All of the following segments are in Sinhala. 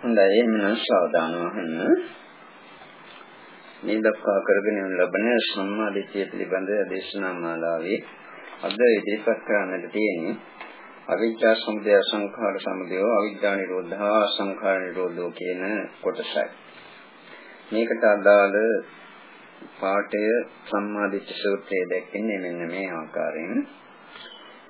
හොඳයි එන්න සාවධානව අහන්න. මේ දක්වා කරගෙන ලබන සම්මාදිට්ඨිය පිළිබඳ දේශනා මාලාවේ අද ඉදිරිපත් කරන්නට තියෙන්නේ අවිද්‍යා සමුදය සංඛාර සමුදය අවිද්‍යා නිරෝධා සංඛාර නිරෝධෝ කියන කොටසයි. මේකට අදාළ පාඨය සම්මාදිට්ඨි සූත්‍රයේ දැක්වෙන්නේ මෙන්න මේ ආකාරයෙන්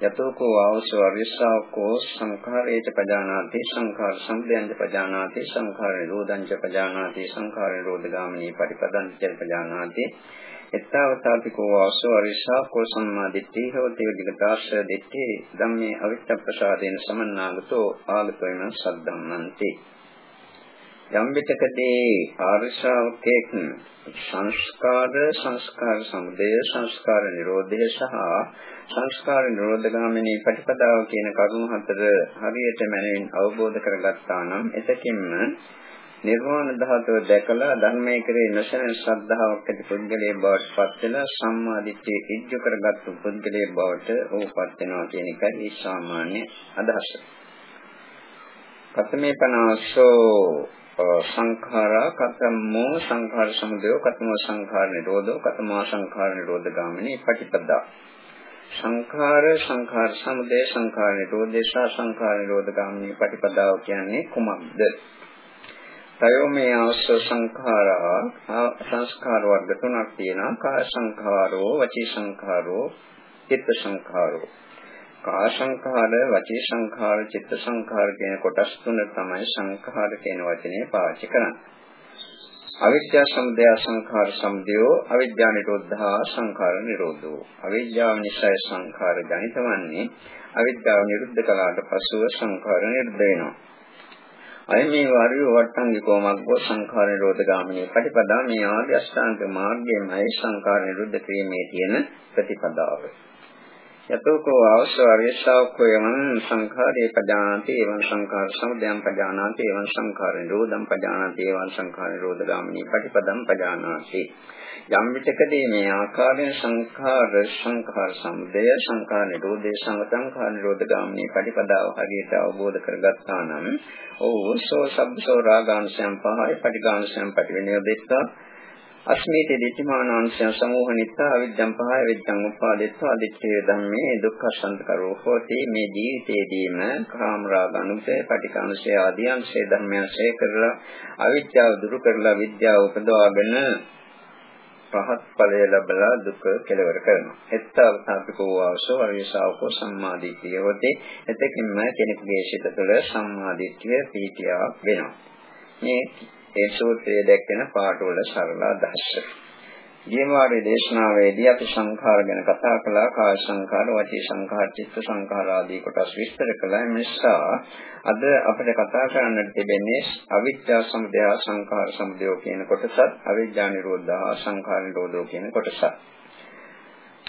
යතෝකෝ ආවසෝ අවිස්සාවකෝ සංඛාරේච පජානාති සංඛාර සම්පයංච පජානාති සංඛාර නිරෝධංච පජානාති සංඛාර නිරෝධගාමිනී පටිපදංච පජානාති. එත්තාවතාපිකෝ ආවසෝ අවිස්සාවකෝ සම්මාදිට්ඨි හෝති විදිකතාස්ස දිට්ඨි ධම්මේ අවිච්ඡ ප්‍රසාදේන සමන්නාගතෝ ආලපේන සද්දම්මන්ති යම් විටකදී ආර්ශාවකෙක් සංස්කාර සංස්කාර සමුදය සංස්කාර නිරෝධය සහ සංස්කාර නිරෝධගාමිනී ප්‍රතිපදාව කියන කරුණු හතර හරියට මනමින් අවබෝධ කරගත්තා නම් එතකින්ම නිර්වාණ ධාතුව දැකලා ධර්මයේ කෙරේ නොසැලෙන ශ්‍රද්ධාවක් ඇති පුද්ගලයෙක් බවට පත් වෙලා සම්මාදිට්ඨිය ඉජ්ජ කරගත්තු පුද්ගලයෙක් බවට ඕපත් වෙනවා කියන එකයි සාමාන්‍ය අදහස. කතමේ පනාසෝ සංඛාරා කතමෝ සංඛාර සමුදය කතමෝ සංඛාර නිරෝධෝ කතමා සංඛාර නිරෝධ ගාමිනී පටිපදා. සංඛාර සංඛාර සමුදය සංඛාර නිරෝධය සහ සංඛාර නිරෝධ ගාමිනී ප්‍රතිපදාව කියන්නේ කුමක්ද? තයෝමේ ආස්ස සංඛාරා සංස්කාර වර්ග තුනක් තියෙනවා. කාය සංඛාරෝ වචී සංඛාරෝ චිත්ත සංඛාරෝ. කාය සංඛාර වචී සංඛාර චිත්ත සංඛාර කියන කොටස් තුන තමයි සංඛාර කියන වචනේ පාවිච්චි කරන්නේ. අවිද්‍යා සමුදය සංඛාර සමුදයෝ අවිද්‍යා නිරෝධා සංඛාර නිරෝධෝ. අවිද්‍යාව නිසා සංඛාර ජනිතවන්නේ. අවිද්‍යාව නිරුද්ධ කළාට පසුව සංඛාර නිරුද්ධ වෙනවා. අය මේ වාරිය වට්ටංගිකෝ මග්ගෝ සංඛාර නිරෝධ ගාමිනී ප්‍රතිපදා මේ ආර්ය අෂ්ටාංග මාර්ගයමයි සංඛාර නිරුද්ධ කිරීමේ තියෙන ප්‍රතිපදාව. යතෝකෝ අවශ්‍යවර්යශාවකෝ යමං සංඛාරේ පජානාති එවං සංඛාර සමුදයං පජානාති එවං සංඛාර නිරෝධං පජානාති එවං සංඛාර නිරෝධ ගාමිනී පටිපදං පජානාති. යම් විටකදී මේ ආකාරයෙන් සංඛාර සංඛාර සමුදය සංඛාර නිරෝධේ සංඛාර නිරෝධ ගාමිනී පටිපදාව හරියට අවබෝධ කරගත්තා නම් ඕ සෝ සබ්බසෝ රාගාංශයන් පහයි පටිඝාංශයන් පටිවිනෝදෙත්තා අස්මීති දිට්ඨිමානාංශය සමෝහනිත්තා අවිද්‍යං පහය විද්‍යං උපාදිත්වා දිට්ඨිය ධම්මේ දුක්ඛසන්ත කරෝ හෝති මේ ජීවිතයේදීම කාම රාග අනුසය පටිඝානුසය ආදී අංශේ ධර්මයන්සේ කරලා අවිද්‍යාව දුරු කරලා විද්‍යාව උපදවාගෙන පහත් ඵලය ලැබලා දුක කෙලවර කරනවා. එත්තවතාපිකෝ වාසෝ අරියසාවකෝ සම්මාදිට්ඨිය හොතේ එතකින්ම කෙනෙකුගේ සිත තුළ සම්මාදිට්ඨිය පීතියක් වෙනවා. මේ ඒ සූත්‍රයේ දැක්වෙන පාඩවල සරල අදහස. ගියමාරේ දේශනාවේදී අපි සංඛාර ගැන කතා කළා කාය සංඛාර, වචී සංඛාර, චිත්ත සංඛාර ආදී කොටස් විස්තර කළා. නිසා අද අපිට කතා කරන්නට තිබෙන්නේ අවිද්‍යා සමුදය සංඛාර සමුදය කියන කොටසත්, අවිද්‍යා නිරෝධා සංඛාර නිරෝධෝ කියන කොටසත්.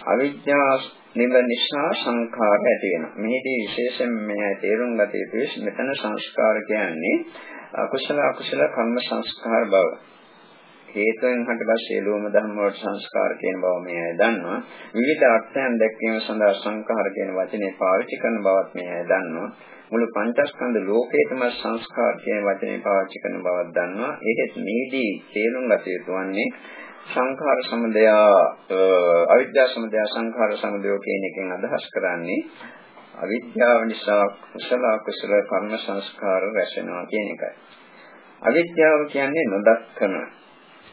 අවිද්‍යා නිව නිසා සංඛාර ඇති වෙනවා. මෙහිදී විශේෂයෙන් මේ තේරුම් ගත යුතු මෙතන සංස්කාර කියන්නේ අකුසල අකුසල කර්ම සංස්කාර බව. හේතුවෙන් හටගත් සියලුම ධර්ම වල සංස්කාර කියන බව මේ අය දන්නවා. විවිධ අර්ථයන් දැක්වීම සඳහා සංඛාර කියන වචනේ පාවිච්චි කරන බවත් මේ අය දන්නවා. මුළු පංචස්කන්ධ ලෝකේටම සංස්කාර කියන වචනේ පාවිච්චි කරන බවක් දන්නවා. ඒකෙත් මේදී තේරුම් ගත යුතු වන්නේ සංඛාර සමුදය අවිද්‍යා සමුදය සංඛාර සමුදය කියන එකෙන් අදහස් කරන්නේ අවිද්‍යාව නිසා කුසල අකුසල කර්ම සංස්කාර රැසෙනවා කියන එකයි. අවිද්‍යාව කියන්නේ නොදක්කම.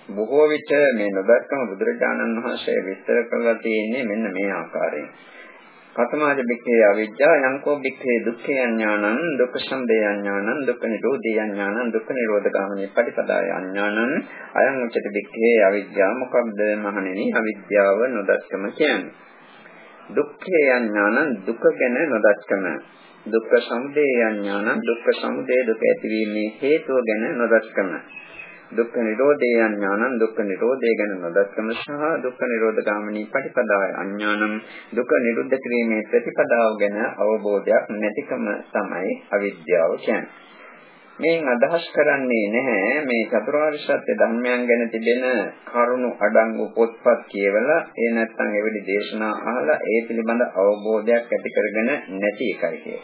බොහෝ විට මේ නොදක්කම බුදුරජාණන් වහන්සේ විස්තර කරලා තියෙන්නේ මෙන්න මේ ආකාරයෙන්. කතමාජ බික්ඛේ අවිජ්ජා යංකෝ බික්ඛේ දුක්ඛේ අඥානං දුක්ඛ සම්දේ අඥානං දුක්ඛ නිරෝධේ අඥානං දුක්ඛ නිරෝධ ගාමිනී පටිපදාය අඥානං අයං උච්චති බික්ඛේ අවිජ්ජා. මොකක්ද මහණෙනි? අවිද්‍යාව නොදක්කම කියන්නේ. දුක්ඛේ අඥානං දුක ගැන නොදක්කම. දුක්ඛ සමුදය අඥානං දුක්ඛ සමුදය දුක ඇතිවීමේ හේතුව ගැන නොදක්කම. දුක්ඛ නිරෝධේ අඥානං දුක්ඛ නිරෝධය ගැන නොදක්කම සහ දුක්ඛ නිරෝධ ගාමිනී පටිපදාය අඥානං දුක නිරුද්ධ කිරීමේ ප්‍රතිපදාව ගැන අවබෝධයක් නැතිකම තමයි අවිද්‍යාව කියන්නේ. මේන් අදහස් කරන්නේ නැහැ මේ චතුරාර්ය සත්‍ය ධර්මයන් ගැන තිබෙන කරුණු අඩංගු පොත්පත් කියවලා ඒ නැත්නම් එවැනි දේශනා අහලා ඒ පිළිබඳ අවබෝධයක් ඇති කරගෙන නැති එකයි කියන්නේ.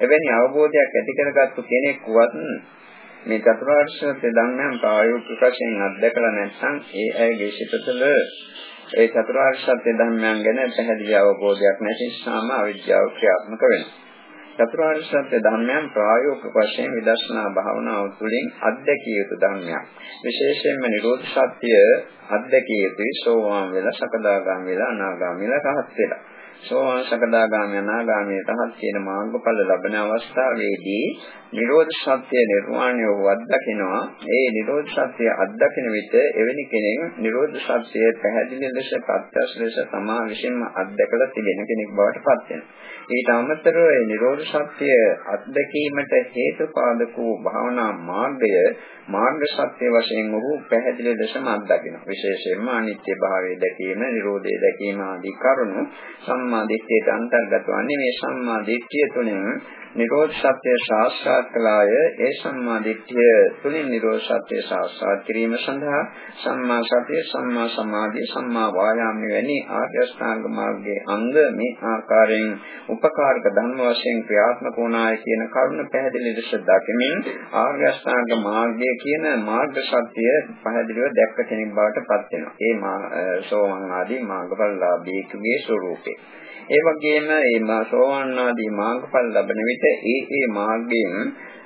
එවැනි අවබෝධයක් ඇති කරගත්තු කෙනෙක්වත් මේ චතුරාර්ය සත්‍ය ධර්මයන් ප්‍රායෝගික වශයෙන් අත්දැකලා නැත්නම් ඒ අයගේ සිත තුළ ඒ චතුරාර්ය සත්‍ය ධර්මයන් ගැන පැහැදිලි අවබෝධයක් නැති නිසාම අවිද්‍යාව ක්‍රියාත්මක වෙනවා. චතුරාර්ය සත්‍ය ධර්මයන් ප්‍රායෝගික වශයෙන් විදර්ශනා භාවනාව තුළින් අත්දැකිය යුතු ධර්මයක්. විශේෂයෙන්ම නිරෝධ සත්‍ය අත්දැකිය යුතුයි සෝවාන් වෙලා සකදාගාම වෙලා අනාගාම වෙලා රහත් වෙලා. සෝවාන් සකදාගාමී අනාගාමී තහත් කියන මාර්ගඵල ලබන අවස්ථාවේදී නිරෝධ සත්‍ය නිර්වාණය වද්දකිනවා ඒ නිරෝධ සත්‍ය අත්දකින විට එවැනි කෙනෙක් නිරෝධ සත්‍ය පැහැදිලි ලෙස ප්‍රත්‍යක්ෂ ලෙස තමා විසින්ම අත්දකලා තිබෙන කෙනෙක් බවට පත් වෙනවා. ඊට අමතරව ඒ නිරෝධ සත්‍ය අත්දැකීමට හේතුපාදක වූ භාවනා මාර්ගය මාර්ග සත්‍ය වශයෙන් ඔහු පැහැදිලි ලෙසම අත්දකිනවා. විශේෂයෙන්ම අනිත්‍ය භාවය දැකීම නිරෝධය දැකීම ආදී කරුණු සම්මා දිට්ඨියට අන්තර්ගත වන්නේ මේ සම්මා දිට්ඨිය තුළින් නිරෝධ සත්‍ය සාක්ෂාත් කළාය ඒ සම්මා දිට්ඨිය තුළින් නිරෝධ සත්‍ය සාක්ෂාත් කිරීම සඳහා සම්මා සතිය සම්මා සමාධිය සම්මා වායාම වැනි ආර්ය අෂ්ටාංග මාර්ගයේ අංග මේ ආකාරයෙන් උපකාරක ධර්ම වශයෙන් ක්‍රියාත්මක වුණාය කියන කරුණ පැහැදිලි ලෙස දකිමින් ආර්ය අෂ්ටාංග මාර්ගය කියන මාර්ග සත්‍ය පැහැදිලිව දැක්ක කෙනෙක් බවට පත් වෙනවා. ඒ සෝවාන් ආදී මාර්ගඵලලාභීකගේ ස්වરૂපේ ඒ වගේම මේ සෝවාන් ආදී මාර්ගඵල ලබන විට ඒ ඒ මාර්ගයෙන්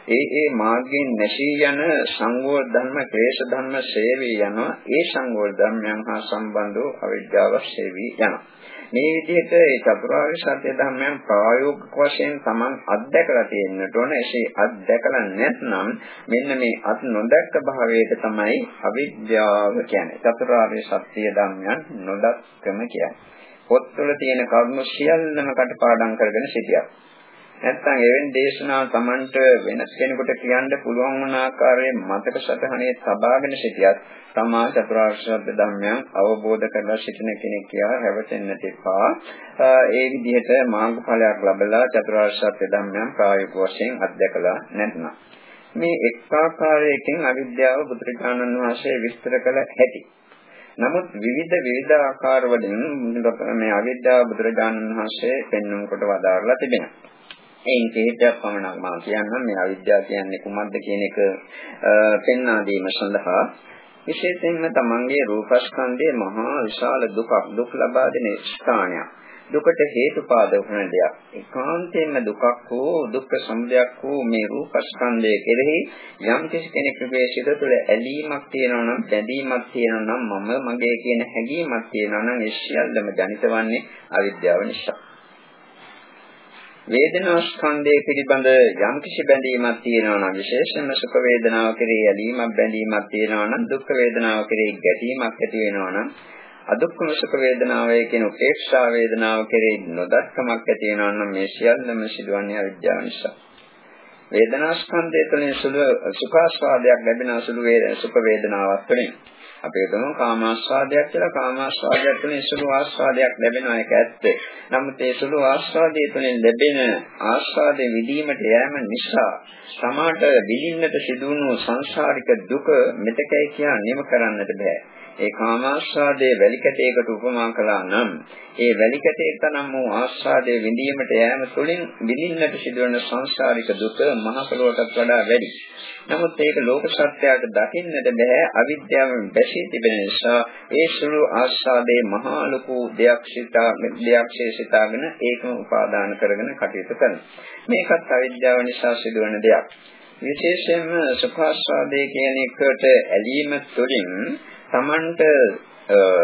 ඒ ඒ මාර්ගයෙන් නැසී යන සංගෝල ධර්ම, ක්ලේශ ධර්ම සේවී යනවා. ඒ සංගෝල ධර්මයන් හා සම්බන්ධව අවිද්‍යාව සේවී යනවා. මේ විදිහට ඒ චතුරාර්ය සත්‍ය ධර්මයන් ප්‍රායෝගික වශයෙන් Taman අත්දැකලා තියෙන්නට ඕන. එසේ අත්දැකලා නැත්නම් මෙන්න මේ අත් නොදැක්ක භාවයට තමයි අවිද්‍යාව කියන්නේ. චතුරාර්ය සත්‍ය ධර්මයන් නොදක්කම කියන්නේ. පොත්වල තියෙන කරුණු සියල්ලම කටපාඩම් කරගෙන සිටියා. නැත්නම් එවෙන් දේශනා Tamanට වෙනස් කෙනෙකුට කියන්න පුළුවන් වන ආකාරයේ මතක සටහනේ තබාගෙන සිටියත් තමා චතුරාර්ය සත්‍ය ධර්මයන් අවබෝධ කරලා සිටින කෙනෙක් කියලා හැවටෙන්නට එපා. ඒ විදිහට මාර්ගඵලයක් ලැබලා චතුරාර්ය සත්‍ය ධර්මයන් ප්‍රායෝගික වශයෙන් අත්දැකලා නැත්නම් මේ එක් ආකාරයකින් අවිද්‍යාව බුදුරජාණන් වහන්සේ විස්තර කළ හැටි නමුත් විවිධ විවිධ ආකාර වලින් මේ අවිද්‍යාව බුදුරජාණන් වහන්සේ පෙන්වන කොට වදාarලා තිබෙනවා. එයින් කිහිපයක් පමණක් මම කියන්නම් මේ අවිද්‍යාව කියන්නේ කුමක්ද කියන එක පෙන්වා දීම සඳහා විශේෂයෙන්ම තමන්ගේ රූපස්කන්ධයේ මහා විශාල දුකක් දුක් ලබා දෙන ස්ථානයක්. දුකට හේතුපාදක වන දෙයක්. ඒකාන්තයෙන්ම දුකක් හෝ දුක්ඛ සමුදයක් හෝ මේ රූපස්කන්ධය කෙරෙහි යම් කිසි කෙනෙකුගේ සිත තුළ ඇලීමක් තියෙනවා නම් බැඳීමක් තියෙනවා නම් මම මගේ කියන හැඟීමක් තියෙනවා නම් ඒ සියල්ලම ජනිත වන්නේ අවිද්‍යාව නිසා. වේදනා ස්කන්ධය පිළිබඳ යම් කිසි බැඳීමක් තියෙනවා නම් විශේෂයෙන්ම සුඛ වේදනාව කෙරෙහි ඇලීමක් බැඳීමක් තියෙනවා නම් දුක්ඛ වේදනාව කෙරෙහි ගැටීමක් ඇති වෙනවා නම් අදුක්කම සුඛ වේදනාවේ කියන උපේක්ෂා වේදනාව කෙරෙහි නොදක්කමක් ඇති වෙනවා නම් මේ සියල්ලම සිදුවන්නේ අවිද්‍යාව නිසා. වේදනා ස්කන්ධය තුළින් සුළු සුඛාස්වාදයක් ලැබෙන සුළු සුඛ වේදනාවක් තුළින් අපි හිතමු කාමාස්වාදයක් කියලා කාමාස්වාදයක් තුළින් සුළු ආස්වාදයක් ලැබෙනවා ඒක ඇත්ත. නමුත් ඒ සුළු ආස්වාදයේ තුළින් ලැබෙන ආස්වාදයේ විදීමට යෑම නිසා සමාට විඳින්නට සිදුවුණු සංසාරික දුක මෙතකයි කියන නිම කරන්නට බෑ. ඒ කාමාස්වාදයේ වැලිකැටයකට උපමා කළා නම් ඒ වැලිකැටයක නම් වූ ආස්වාදයේ විඳීමට යෑම තුළින් විඳින්නට සිදුවන සංසාරික දුක මහ පොළොවටත් වඩා වැඩි. නමුත් ඒක ලෝක සත්‍යයට දකින්නට බෑ අවිද්‍යාවෙන් බැසී තිබෙන නිසා ඒ සුළු ආස්වාදයේ මහා ලොකු දෙයක් සිතා දෙයක් සිතාගෙන ඒකම උපාදාන කරගෙන කටයුතු කරනවා. මේකත් අවිද්‍යාව නිසා සිදුවන දෙයක්. විශේෂයෙන්ම සුඛාස්වාදයේ කියන එකට ඇලීම තුළින් Tamanට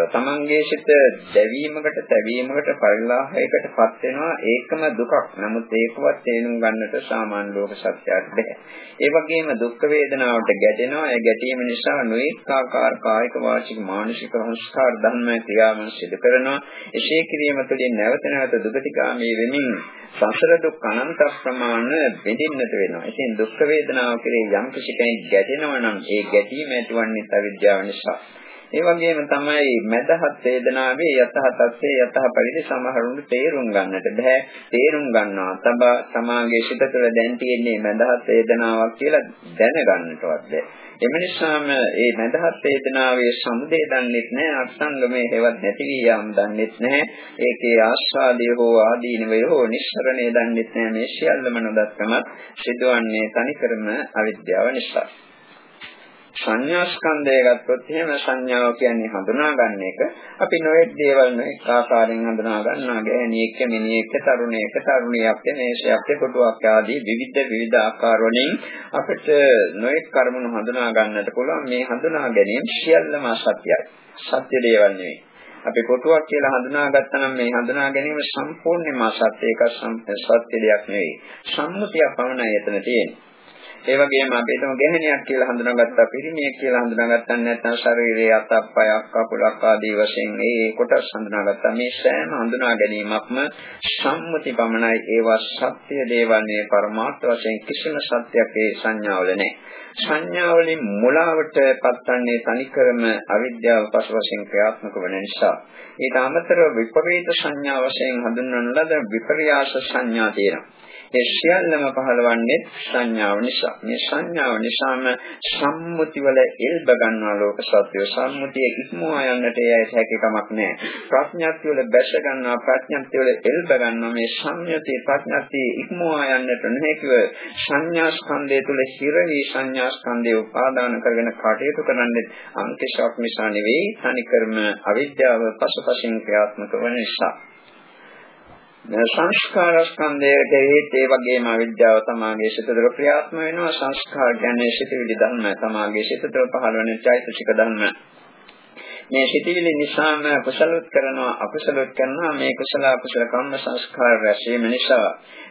තමන්ගේ සිත දැවීමකට තැවීමකට පරිලාහයකටපත් වෙනවා ඒකම දුකක්. නමුත් ඒකවත් තේරුම් ගන්නට සාමාන්‍ය ලෝක සත්‍යයක් බැහැ. ඒ වගේම දුක් වේදනාවට ගැටෙනවා. ඒ ගැටීම නිසා නොඑක ආකාර කායික වාචික මානසික සංස්කාර ධර්ම ක්‍රියාවන් සිදු කරනවා. එසේ කිරීම තුළින් නැවත නැවත දුකටිගාමී වෙමින් සසර දුක් අනන්ත ප්‍රමාණ බෙදින්නට වෙනවා. ඉතින් දුක් වේදනාව කෙරේ යම් කිසි කෙනෙක් ගැටෙනවා නම් ඒ ගැටීම ඇතිවන්නේ අවිද්‍යාව නිසා. ඒ වගේම තමයි මදහත් වේදනාවේ යතහ තත්ත්වයේ යතහ පරිදි සමහරුන්ට තේරුම් ගන්නට බෑ. තේරුම් ගන්නවා. තබා සමාගයේ සිත තුළ දැන් තියෙන්නේ මදහත් වේදනාවක් කියලා දැනගන්නටවත් බෑ. එම නිසාම මේ මදහත් වේදනාවේ සමුදය දන්නෙත් නැහැ අත්සංගමේ හේවත් නැති වී යාම දන්නෙත් නැහැ ඒකේ ආස්වාදය හෝ ආදීනවය හෝ නිස්සරණය දන්නෙත් නැහැ මේ සියල්ලම නොදත්කමත් සිදුවන්නේ තනිකරම අවිද්‍යාව නිසා සංඥා ස්කන්ධය ගත්තොත් එහෙම සංඥාව කියන්නේ හඳුනා ගන්න එක. අපි නොයෙක් දේවල් නොයෙක් ආකාරයෙන් හඳුනා ගන්නවා. ගෑණියෙක්, මිනිහෙක්, තරුණයෙක්, තරුණියක්, මේෂයක්, කොටුවක් ආදී විවිධ විවිධ ආකාර වලින් අපිට නොයෙක් කර්මණු හඳුනා ගන්නට පුළුවන්. මේ හඳුනා ගැනීම සියල්ලම අසත්‍යයි. සත්‍ය දේවල් නෙවෙයි. අපි කොටුවක් කියලා හඳුනාගත්තා නම් මේ හඳුනා ගැනීම සම්පූර්ණයෙන්ම අසත්‍ය එකක් සත්‍ය දෙයක් නෙවෙයි. සම්මුතියක් පමණයි එතන තියෙන්නේ. ඒ වගේම අපි හිතමු ගැහණියක් කියලා හඳුනාගත්තා පිරිමියෙක් කියලා හඳුනාගත්තා නැත්නම් ශරීරයේ අතප්පයක් කකුලක් ආදී වශයෙන් ඒ කොටස් හඳුනාගත්තා. මේ සෑම හඳුනා ගැනීමක්ම සම්මුති පමණයි. ඒවා සත්‍ය දේවල් නේ පරමාර්ථ වශයෙන් කිසිම සත්‍යයක් ඒ සංඥාවල නැහැ. සංඥාවලින් මුලාවට පත්වන්නේ තනිකරම අවිද්‍යාව පසුවශයෙන් ක්‍රියාත්මක වන නිසා. ඊට අමතරව විපරීත සංඥා වශයෙන් හඳුන්වන ලද විපර්යාස සංඥා තියෙනවා. ඒ සියල්ලම පහළවන්නේ සංඥාව නිසා. මේ සංඥාව නිසාම සම්මුති වල එල්බ ගන්නා ලෝක සත්‍යය සම්මුතිය ඉක්මවා යන්නට යයිත් හැකියාවක් නැහැ. ප්‍රඥාත්‍ය වල බැස ගන්නවා ප්‍රඥාත්‍ය වල එල්බ ගන්නවා මේ සංයතිය ප්‍රඥාත්‍ය ඉක්මවා යන්නට නොහැකිව සංඥා ස්කන්ධය තුල හිර වී සංඥා ස්කන්ධය උපාදාන කරගෙන කටයුතු කරන්නේ අන්තිශක් නිසා නෙවෙයි තනිකරම අවිද්‍යාව පසුපසින් ක්‍රියාත්මක වන නිසා. සංස්කාර ස්කන්ධයට හේත් ඒ වගේම අවිද්‍යාව තමාගේ සිත තුළ ක්‍රියාත්මක වෙනවා. සංස්කාර කියන්නේ සිතවිලි ධර්ම තමාගේ සිත තුළ පහළ වෙන චෛතසික ධර්ම. මේ සිතවිලි නිසාම කුසලොත් කරනවා අකුසලොත් කරනවා. මේ කුසල අකුසල කම්ම සංස්කාර රැස්වීම නිසා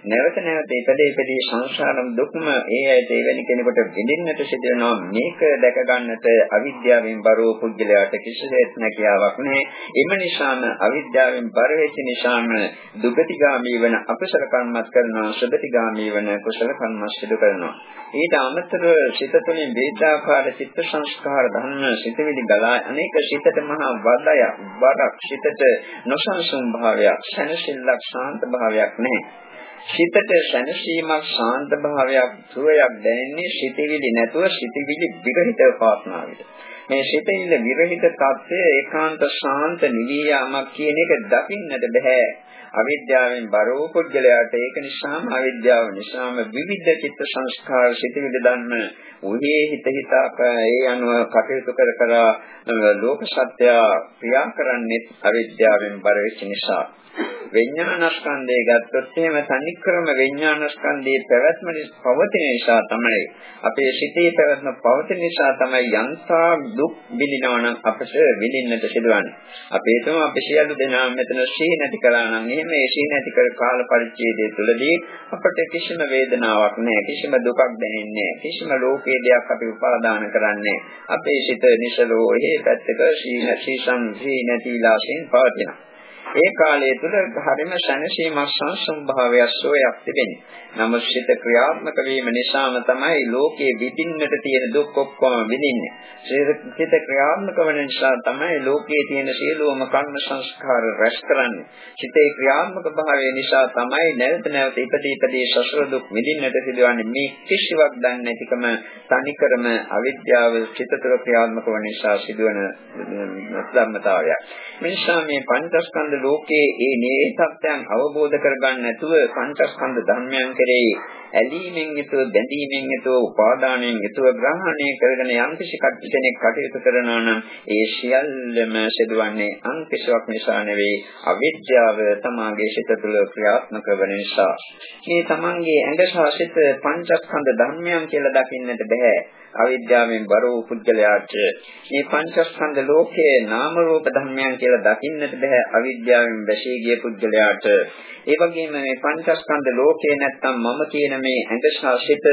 නැවත නැවත ඉපදේ ඉපදී සංසාරම් දුක්ම ඒ ඇයිට එවැනි කෙනෙකුට විඳින්නට සිදු වෙනවා. මේක දැක ගන්නට අවිද්‍යාවෙන් බරව පුද්ගලයාට කිසිසේත් නැකියාවක් නැහැ. එම නිසාම අවිද්‍යාවෙන් බර වෙච්ච නිසාම දුගතිගාමී වන අකුසල කර්මත් කරනවා සුගතිගාමී වන කුසල කර්මත් සිදු කරනවා. ඊට අමතරව සිත තුළින් වේදාකාර චිත්ත සංස්කාර ධර්ම සිතවිලි ගලා අනේක සිතට මහා වදය වරක් සිතට නොසන්සුන් භාවයක් සැනසෙල්ලක් ශාන්ත භාවයක් නැහැ. සිතට සැනසීමක් ශාන්ත භාවයක් සුවයක් දැනෙන්නේ සිතවිලි නැතුව සිතවිලි විරහිත පාස්නාවිට. මේ සිතවිල්ල විරහිත තත්ත්වය ඒකාන්ත ශාන්ත නිවියාමක් කියන එක දකින්නට බෑ. අවිද්‍යාවෙන් බර වූ පුද්ගලයාට ඒක නිසාම අවිද්‍යාව නිසාම විවිධ චිත්ත සංස්කාර සිතවිලි ධර්ම උහි හිත හිතා ඒ අනුව කටයුතු කර කර ලෝක සත්‍ය ක්‍රියා කරන්නේ අවිද්‍යාවෙන් බර වෙච්ච නිසා විඥානස්කන්ධය ගත්තොත් එහෙම තනිකරම විඥානස්කන්ධයේ පැවැත්ම පවතින නිසා තමයි අපේ සිතේ පැවැත්ම පවතින නිසා තමයි යන්තා දුක් විඳිනවා නම් අපට විඳින්නට සිදුවන්නේ. අපි හිතමු අපි සියලු දෙනා මෙතන සිහි නැති කළා නම් එහෙම ඒ සිහි නැති කර කාල පරිච්ඡේදය තුළදී අපට කිසිම වේදනාවක් නැහැ, කිසිම දුකක් දැනෙන්නේ නැහැ, කිසිම ලෝකයේ දෙයක් අපි උපාදාන කරන්නේ අපේ සිත නිසලෝ එහෙ පැත්තක සීන සීසම් සී නැතිලාසෙන් පවතිනවා. ඒ කාලය තුල හරිම සැනසීමක් සංසුන් භාවයක් සෝයක් තිබෙන්නේ. නමුත් සිත ක්‍රියාත්මක වීම නිසාම තමයි ලෝකයේ විඳින්නට තියෙන දුක් ඔක්කොම විඳින්නේ. සිත ක්‍රියාත්මක වන නිසා තමයි ලෝකයේ තියෙන සියලුම කර්ම සංස්කාර රැස් කරන්නේ. සිතේ ක්‍රියාත්මක භාවය නිසා තමයි නැවත නැවත ඉපදී ඉපදී සසර දුක් විඳින්නට සිදුවන්නේ. මේ කිසිවක් දන්නේ නැතිකම තනිකරම අවිද්‍යාව සිත තුළ ක්‍රියාත්මක වන නිසා සිදුවන ධර්මතාවයක්. මේ නිසා මේ පංචස්කන්ධ ලෝකයේ ඒ නේසත්‍යයන් අවබෝධ කරගන්න නැතුව පංචස්කන්ධ ධර්මයන් කෙරෙහි ඇලීමෙන් යුතුව බැඳීමෙන් යුතුව උපාදානයෙන් යුතුව ග්‍රහණය කරගෙන යම් කිසි කෙනෙක් කටයුතු කරනවා නම් ඒ සියල්ලම සිදුවන්නේ අන් කිසිවක් නිසා නෙවෙයි අවිද්‍යාව තමාගේ සිත තුළ ක්‍රියාත්මක වන නිසා. මේ තමන්ගේ ඇඟ සහ සිත පංචස්කන්ධ ධර්මයන් කියලා දකින්නට බෑ. අවිද්‍යාවෙන් බර වූ පුද්ගලයාට මේ පංචස්කන්ධ ලෝකයේ නාම රූප ධර්මයන් කියලා දකින්නට බෑ අවිද්‍යාවෙන් වැසී ගිය පුද්ගලයාට ඒ වගේම මේ පංචස්කන්ධ ලෝකේ නැත්තම් මම කියන මේ ඇඟශාසිත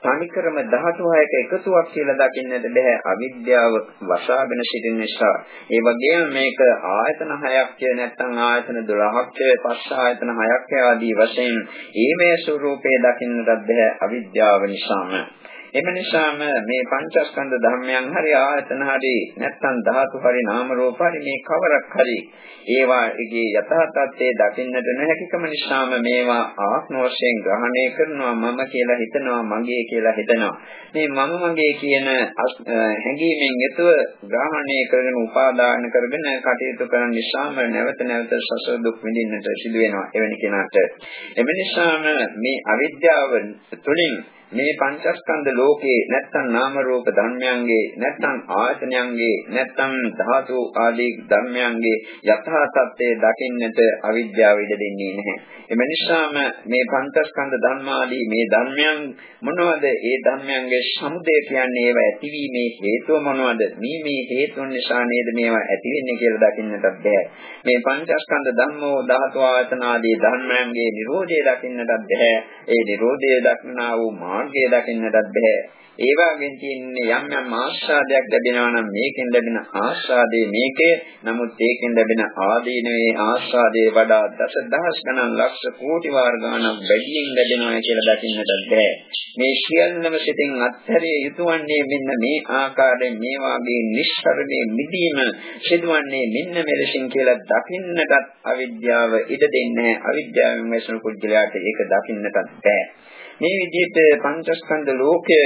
තනිකරම ධාතු හයක එකතුවක් කියලා දකින්නට බෑ අවිද්‍යාව වශාගෙන සිටින නිසා. ඒ වගේම මේක ආයතන හයක් කිය නැත්නම් ආයතන 12ක් කිය පස්ස ආයතන හයක් ආදී වශයෙන් ඊමේ ස්වરૂපයේ දකින්නට බෑ අවිද්‍යාව නිසාම. එම නිසාම මේ පංචස්කන්ධ ධර්මයන් හරි ආයතන හරි නැත්නම් ධාතු හරි නාම රූප හරි මේ කවරක් හරි ඒවාගේ යථා තත්ත්වයේ දකින්නට නොහැකිකම නිසාම මේවා ආත්ම වශයෙන් ග්‍රහණය කරනවා මම කියලා හිතනවා මගේ කියලා හිතනවා. මේ මම මගේ කියන හැඟීමෙන් යුතුව ග්‍රහණය කරගෙන උපාදාන කරගෙන කටයුතු කරන නිසාම නැවත නැවත සසර දුක් විඳින්නට සිදු වෙනවා එවැනි කෙනාට. එම නිසාම මේ අවිද්‍යාව තුළින් මේ පංචස්කන්ධ ලෝකේ නැත්තම් නාම රූප ධර්මයන්ගේ නැත්තම් ආයතනයන්ගේ නැත්තම් ධාතු ආදී ධර්මයන්ගේ යථා තත්ත්වය දකින්නට අවිද්‍යාව ඉඩ දෙන්නේ නැහැ. එම නිසාම මේ පංචස්කන්ධ ධර්මාදී මේ ධර්මයන් මොනවද? ඒ ධර්මයන්ගේ සමුදය කියන්නේ ඒවා ඇතිවීමේ හේතුව මොනවද? මේ මේ හේතුන් නිසා නේද මේවා ඇති වෙන්නේ කියලා දකින්නටත් බෑ. මේ පංචස්කන්ධ ධම්මෝ ධාතු ආයතන ආදී ධර්මයන්ගේ Nirodhe දකින්නටත් බෑ. ඒ Nirodhe දක්නා වූ මාර්ගය දකින්නටත් බෑ. ඒ වගේම තියෙන්නේ යම් යම් ආස්වාදයක් ලැබෙනවා නම් මේකෙන් ලැබෙන ආස්වාදේ මේකේ. නමුත් ඒකෙන් ලැබෙන ආදීනවේ ආස්වාදේ වඩා දසදහස් ගණන් ලක්ෂ කෝටි වාර ගණන් වැඩියෙන් ලැබෙනවා කියලා දකින්නට බෑ. මේ සියල්ලම සිතින් අත්හැරිය යුතුයන්නේ මෙන්න මේ ආකාරයෙන් මේ වාගේ නිස්සරණේ මිදීම සිදුවන්නේ මෙන්න මෙලෙසින් කියලා දකින්නටත් අවිද්‍යාව ඉඩ දෙන්නේ අවිද්‍යාවෙන් වැසුණු පුද්ගලයාට ඒක දකින්නටත් බෑ. මේ විදිහට පංචස්කන්ධ ලෝකය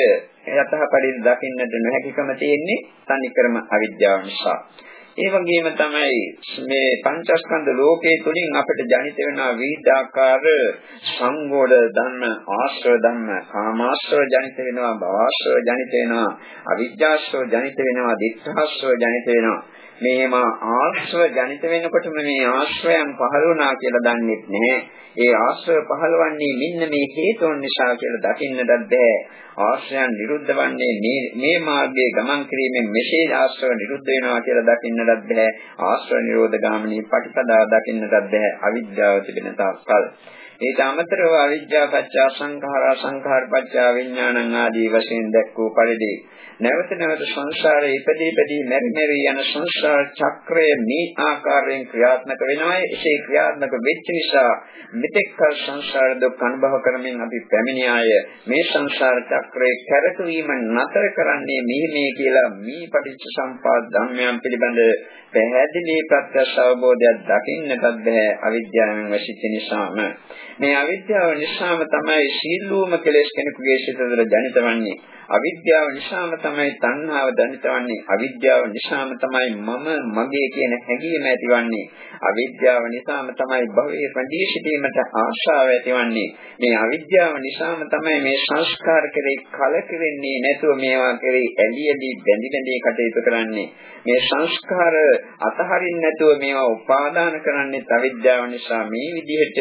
යතහ පරිදි දකින්නට නොහැකිකම තියෙන්නේ තනිකරම අවිද්‍යාව නිසා. ඒ වගේම තමයි මේ පංචස්කන්ධ ලෝකයේ තුලින් අපිට ජනිත වෙන විවිධාකාර සංගෝධ ධර්ම, ආශ්‍රව ධර්ම, කාමාශ්‍රව ජනිත වෙනවා, භවශ්‍රව ජනිත වෙනවා, අවිජ්ජාශ්‍රව ජනිත වෙනවා, දිඨාශ්‍රව ජනිත වෙනවා. මේම ආශ්‍රව ජනිත වෙනකොටම මේ ආශ්‍රයන් පහළ වුණා කියලා දන්නේ නැහැ. ඒ ආශ්‍රය පහළවන්නේ මෙන්න මේ හේතුන් නිසා කියලා දකින්නටත් බෑ. ආශ්‍රයන් නිරුද්ධ වන්නේ මේ මේ මාර්ගයේ ගමන් කිරීමෙන් මෙසේ ආශ්‍රය නිරුද්ධ වෙනවා කියලා දකින්නටත් බෑ. ආශ්‍රය නිරෝධ ගාමිනී පටිපදා දකින්නටත් බෑ. අවිද්‍යාව තිබෙන තාක්කල්. ඊට අමතරව අවිද්‍යාව පත්‍ය සංඛාර සංඛාර පත්‍ය විඥානං ආදී වශයෙන් දැක්වූ පරිදි නැවත නැවත සංසාරයේ ඉපදී ඉපදී මෙරි මෙරි යන සංසාර චක්‍රය මේ ආකාරයෙන් ක්‍රියාත්මක වෙනවා. එසේ ක්‍රියාත්මක වෙච්ච නිසා මෙතෙක් කල සංසාර දුක් අනුභව කරමින් අපි පැමිණියාය මේ සංසාර චක්‍රයේ කැරකවීම නතර කරන්නේ මේ මේ කියලා මේ පටිච්ච සම්පදාය ධර්මයන් පිළිබඳ පැහැදිලි ප්‍රත්‍යක්ෂ අවබෝධයක් දකින්නටත් බෑ අවිද්‍යාවෙන් වශිච්ච නිසාම. මේ අවිද්‍යාව නිසාම තමයි සීලූම කෙලෙස් කෙනෙකුගේ සිත තුළ ජනිතවන්නේ. අවිද්‍යාව නිසාම තමයි තණ්හාව දැනිතවන්නේ අවිද්‍යාව නිසාම තමයි මම මගේ කියන හැඟීම ඇතිවන්නේ. අවිද්‍යාව නිසාම තමයි භවයේ රැඳී සිටීමට ආශාව ඇතිවන්නේ. මේ අවිද්‍යාව නිසාම තමයි මේ සංස්කාර කෙරෙහි කලකිරෙන්නේ නැතුව මේවා කෙරෙහි ඇලි ඇලි බැඳි බැඳි කටයුතු කරන්නේ. මේ සංස්කාර අතහරින්න නැතුව මේවා උපාදාන කරන්නේ අවිද්‍යාව නිසා මේ විදිහට.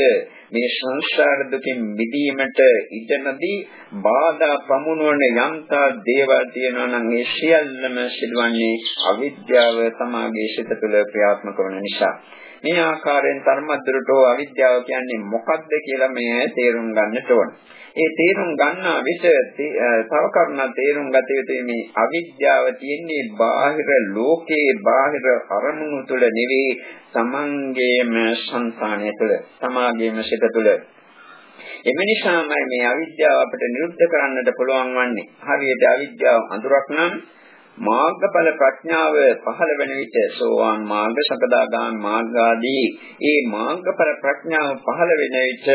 මේ සංසාර දුකින් මිදීමට ඉඩ නැදී බාධා පමුණුවන යම්තා දේවල් තියෙනවා නම් ඒ සියල්ලම සිදුවන්නේ අවිද්‍යාව සමාගයේ සිත තුළ ක්‍රියාත්මක වන නිසා. මේ ආකාරයෙන් ධර්මද්දරට අවිද්‍යාව කියන්නේ මොකක්ද කියලා මේ තේරුම් ගන්නට ඕන. ඒ තේරුම් ගන්නා විට තව කරුණක් තේරුම් ගත යුතුයි මේ අවිද්‍යාව තියෙන්නේ බාහිර ලෝකේ බාහිර අරමුණු තුළ නෙවෙයි තමන්ගේම సంతානය තුළ සමාගයේම සිත තුළ එම නිසාමයි මේ අවිද්‍යාව අපිට නිරුද්ධ කරන්නට පුළුවන් වන්නේ. හරියට අවිද්‍යාව අඳුරක් නම් මාර්ගඵල ප්‍රඥාව පහළ වෙන විට සෝවාන් මාර්ග, සකදාගාමී මාර්ග ආදී ඒ මාර්ගඵල ප්‍රඥාව පහළ වෙන විට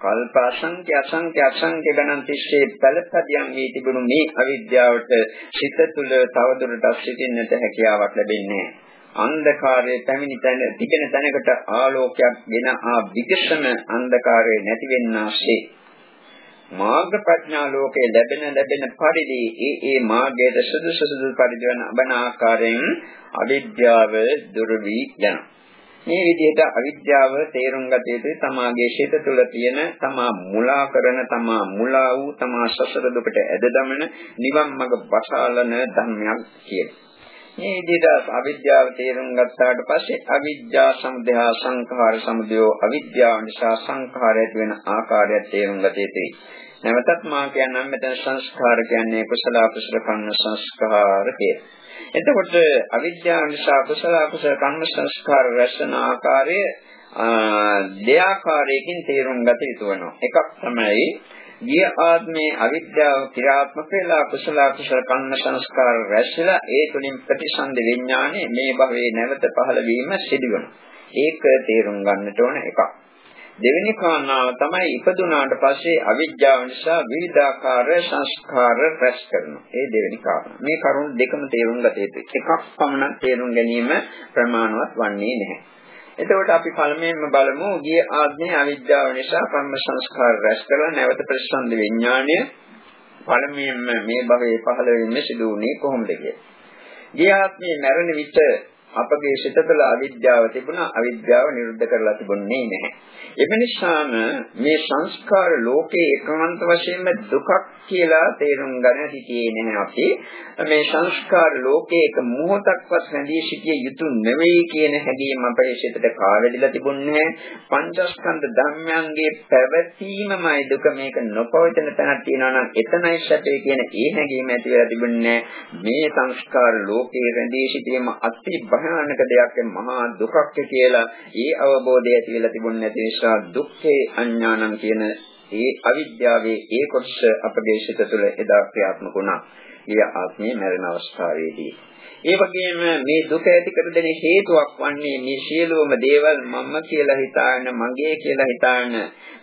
කල්ප අසංඛ්‍ය අසංඛ්‍ය අසංඛ්‍ය ගණන් තිස්සේ පළපදියම් වී තිබුණු මේ අවිද්‍යාවට සිත තුළ තවදුරටත් සිටින්නට හැකියාවක් ලැබෙන්නේ නැහැ. අන්ධකාරයේ පැමිණි තැන තිබෙන තැනකට ආලෝකයක් ගෙන ආ විකසන අන්ධකාරයේ නැති වෙන්නාසේ මාර්ග ප්‍රඥා ලෝකයේ ලැබෙන ලැබෙන පරිදි ඒ ඒ මාර්ගයට සුදුසු සුදුසු පරිදි වන බණ ආකාරයෙන් අවිද්‍යාව දුරු වී යනවා. මේ විදිහට අවිද්‍යාව තේරුම් ගත යුතුයි තමාගේ ශීත තුළ තියෙන තමා මුලා කරන තමා මුලා වූ තමා සසර දුකට ඇද දමන නිවන් මඟ බසාලන ධර්මයක් කියලා. මේ විදිහට අවිද්‍යාව තේරුම් ගත්තාට පස්සේ අවිද්‍යා සමුදය සංඛාර සමුදය අවිද්‍යාව නිසා සංඛාර ඇති වෙන ආකාරය තේරුම් ගත යුතුයි. නැවතත් මා කියන්නම් මෙතන සංස්කාර කියන්නේ කුසල අකුසල කර්ම සංස්කාර කියලා. එතකොට අවිද්‍යාව නිසා කුසල අකුසල කර්ම සංස්කාර රැස්න ආකාරය දෙආකාරයකින් තේරුම් ගත යුතු වෙනවා. එකක් තමයි ගිය ආත්මේ අවිද්‍යාව ක්‍රියාත්මක වෙලා කුසල කුසල කන්න සංස්කාර රැස්ලා ඒ තුලින් ප්‍රතිසන්ද විඥානේ මේ භවයේ නැවත පහළ වීම සිදුවනවා. ඒක තේරුම් ගන්නට ඕන එකක්. දෙවෙනි කාරණාව තමයි ඉපදුනාට පස්සේ අවිද්‍යාව නිසා විවිධාකාර සංස්කාර රැස් කරනවා. ඒ දෙවෙනි කාරණා. මේ කරුණු දෙකම තේරුම් ගත යුතුයි. එකක් පමණ තේරුම් ගැනීම ප්‍රමාණවත් වන්නේ නැහැ. එතකොට අපි පළමුවෙන්ම බලමු ගිය ආත්මයේ අවිද්‍යාව නිසා කර්ම සංස්කාර රැස් කරලා නැවත ප්‍රතිසන්ද විඥාණය පළමුවෙන්ම මේ භවයේ පහළ වෙන්නේ සිදු වුණේ කොහොමද කියලා. ගිය ආත්මයේ මරණ විට අපගේ සිත තුළ අවිද්‍යාව තිබුණා අවිද්‍යාව නිරුද්ධ කරලා තිබුණේ නැහැ. එම නිසාම මේ සංස්කාර ලෝකයේ ඒකාන්ත වශයෙන්ම දුකක් කියලා තේරුම් ගන්න හිතියේ නැහැ අපි. මේ සංස්කාර ලෝකයේ එක මොහොතක්වත් නැදී සිටිය යුතු නෙවෙයි කියන හැඟීම අපේ සිතට කාවැදිලා තිබුණේ පංචස්කන්ධ ධර්මයන්ගේ පැවතීමමයි දුක මේක නොපවතින තැනක් තියෙනවා නම් එතනයි සැපේ කියන ඒ හැඟීම ඇති වෙලා තිබුණේ මේ සංස්කාර ලෝකයේ රැඳී සිටීම අති භයානක දෙයක් මහා දුකක් කියලා ඒ අවබෝධය ඇති වෙලා තිබුණ නැති නිසා දුක්ඛේ අඥානං කියන ඒ අවිද්‍යාවේ ඒ කොටස අපගේ සිත තුළ එදා ක්‍රියාත්මක වුණා. ඊය ආත්මේ මරණ අවස්ථාවේදී. ඒ වගේම මේ දුක ඇති කර දෙන හේතුවක් වන්නේ මේ සියලුම දේවල් මම කියලා හිතාගෙන මගේ කියලා හිතාගෙන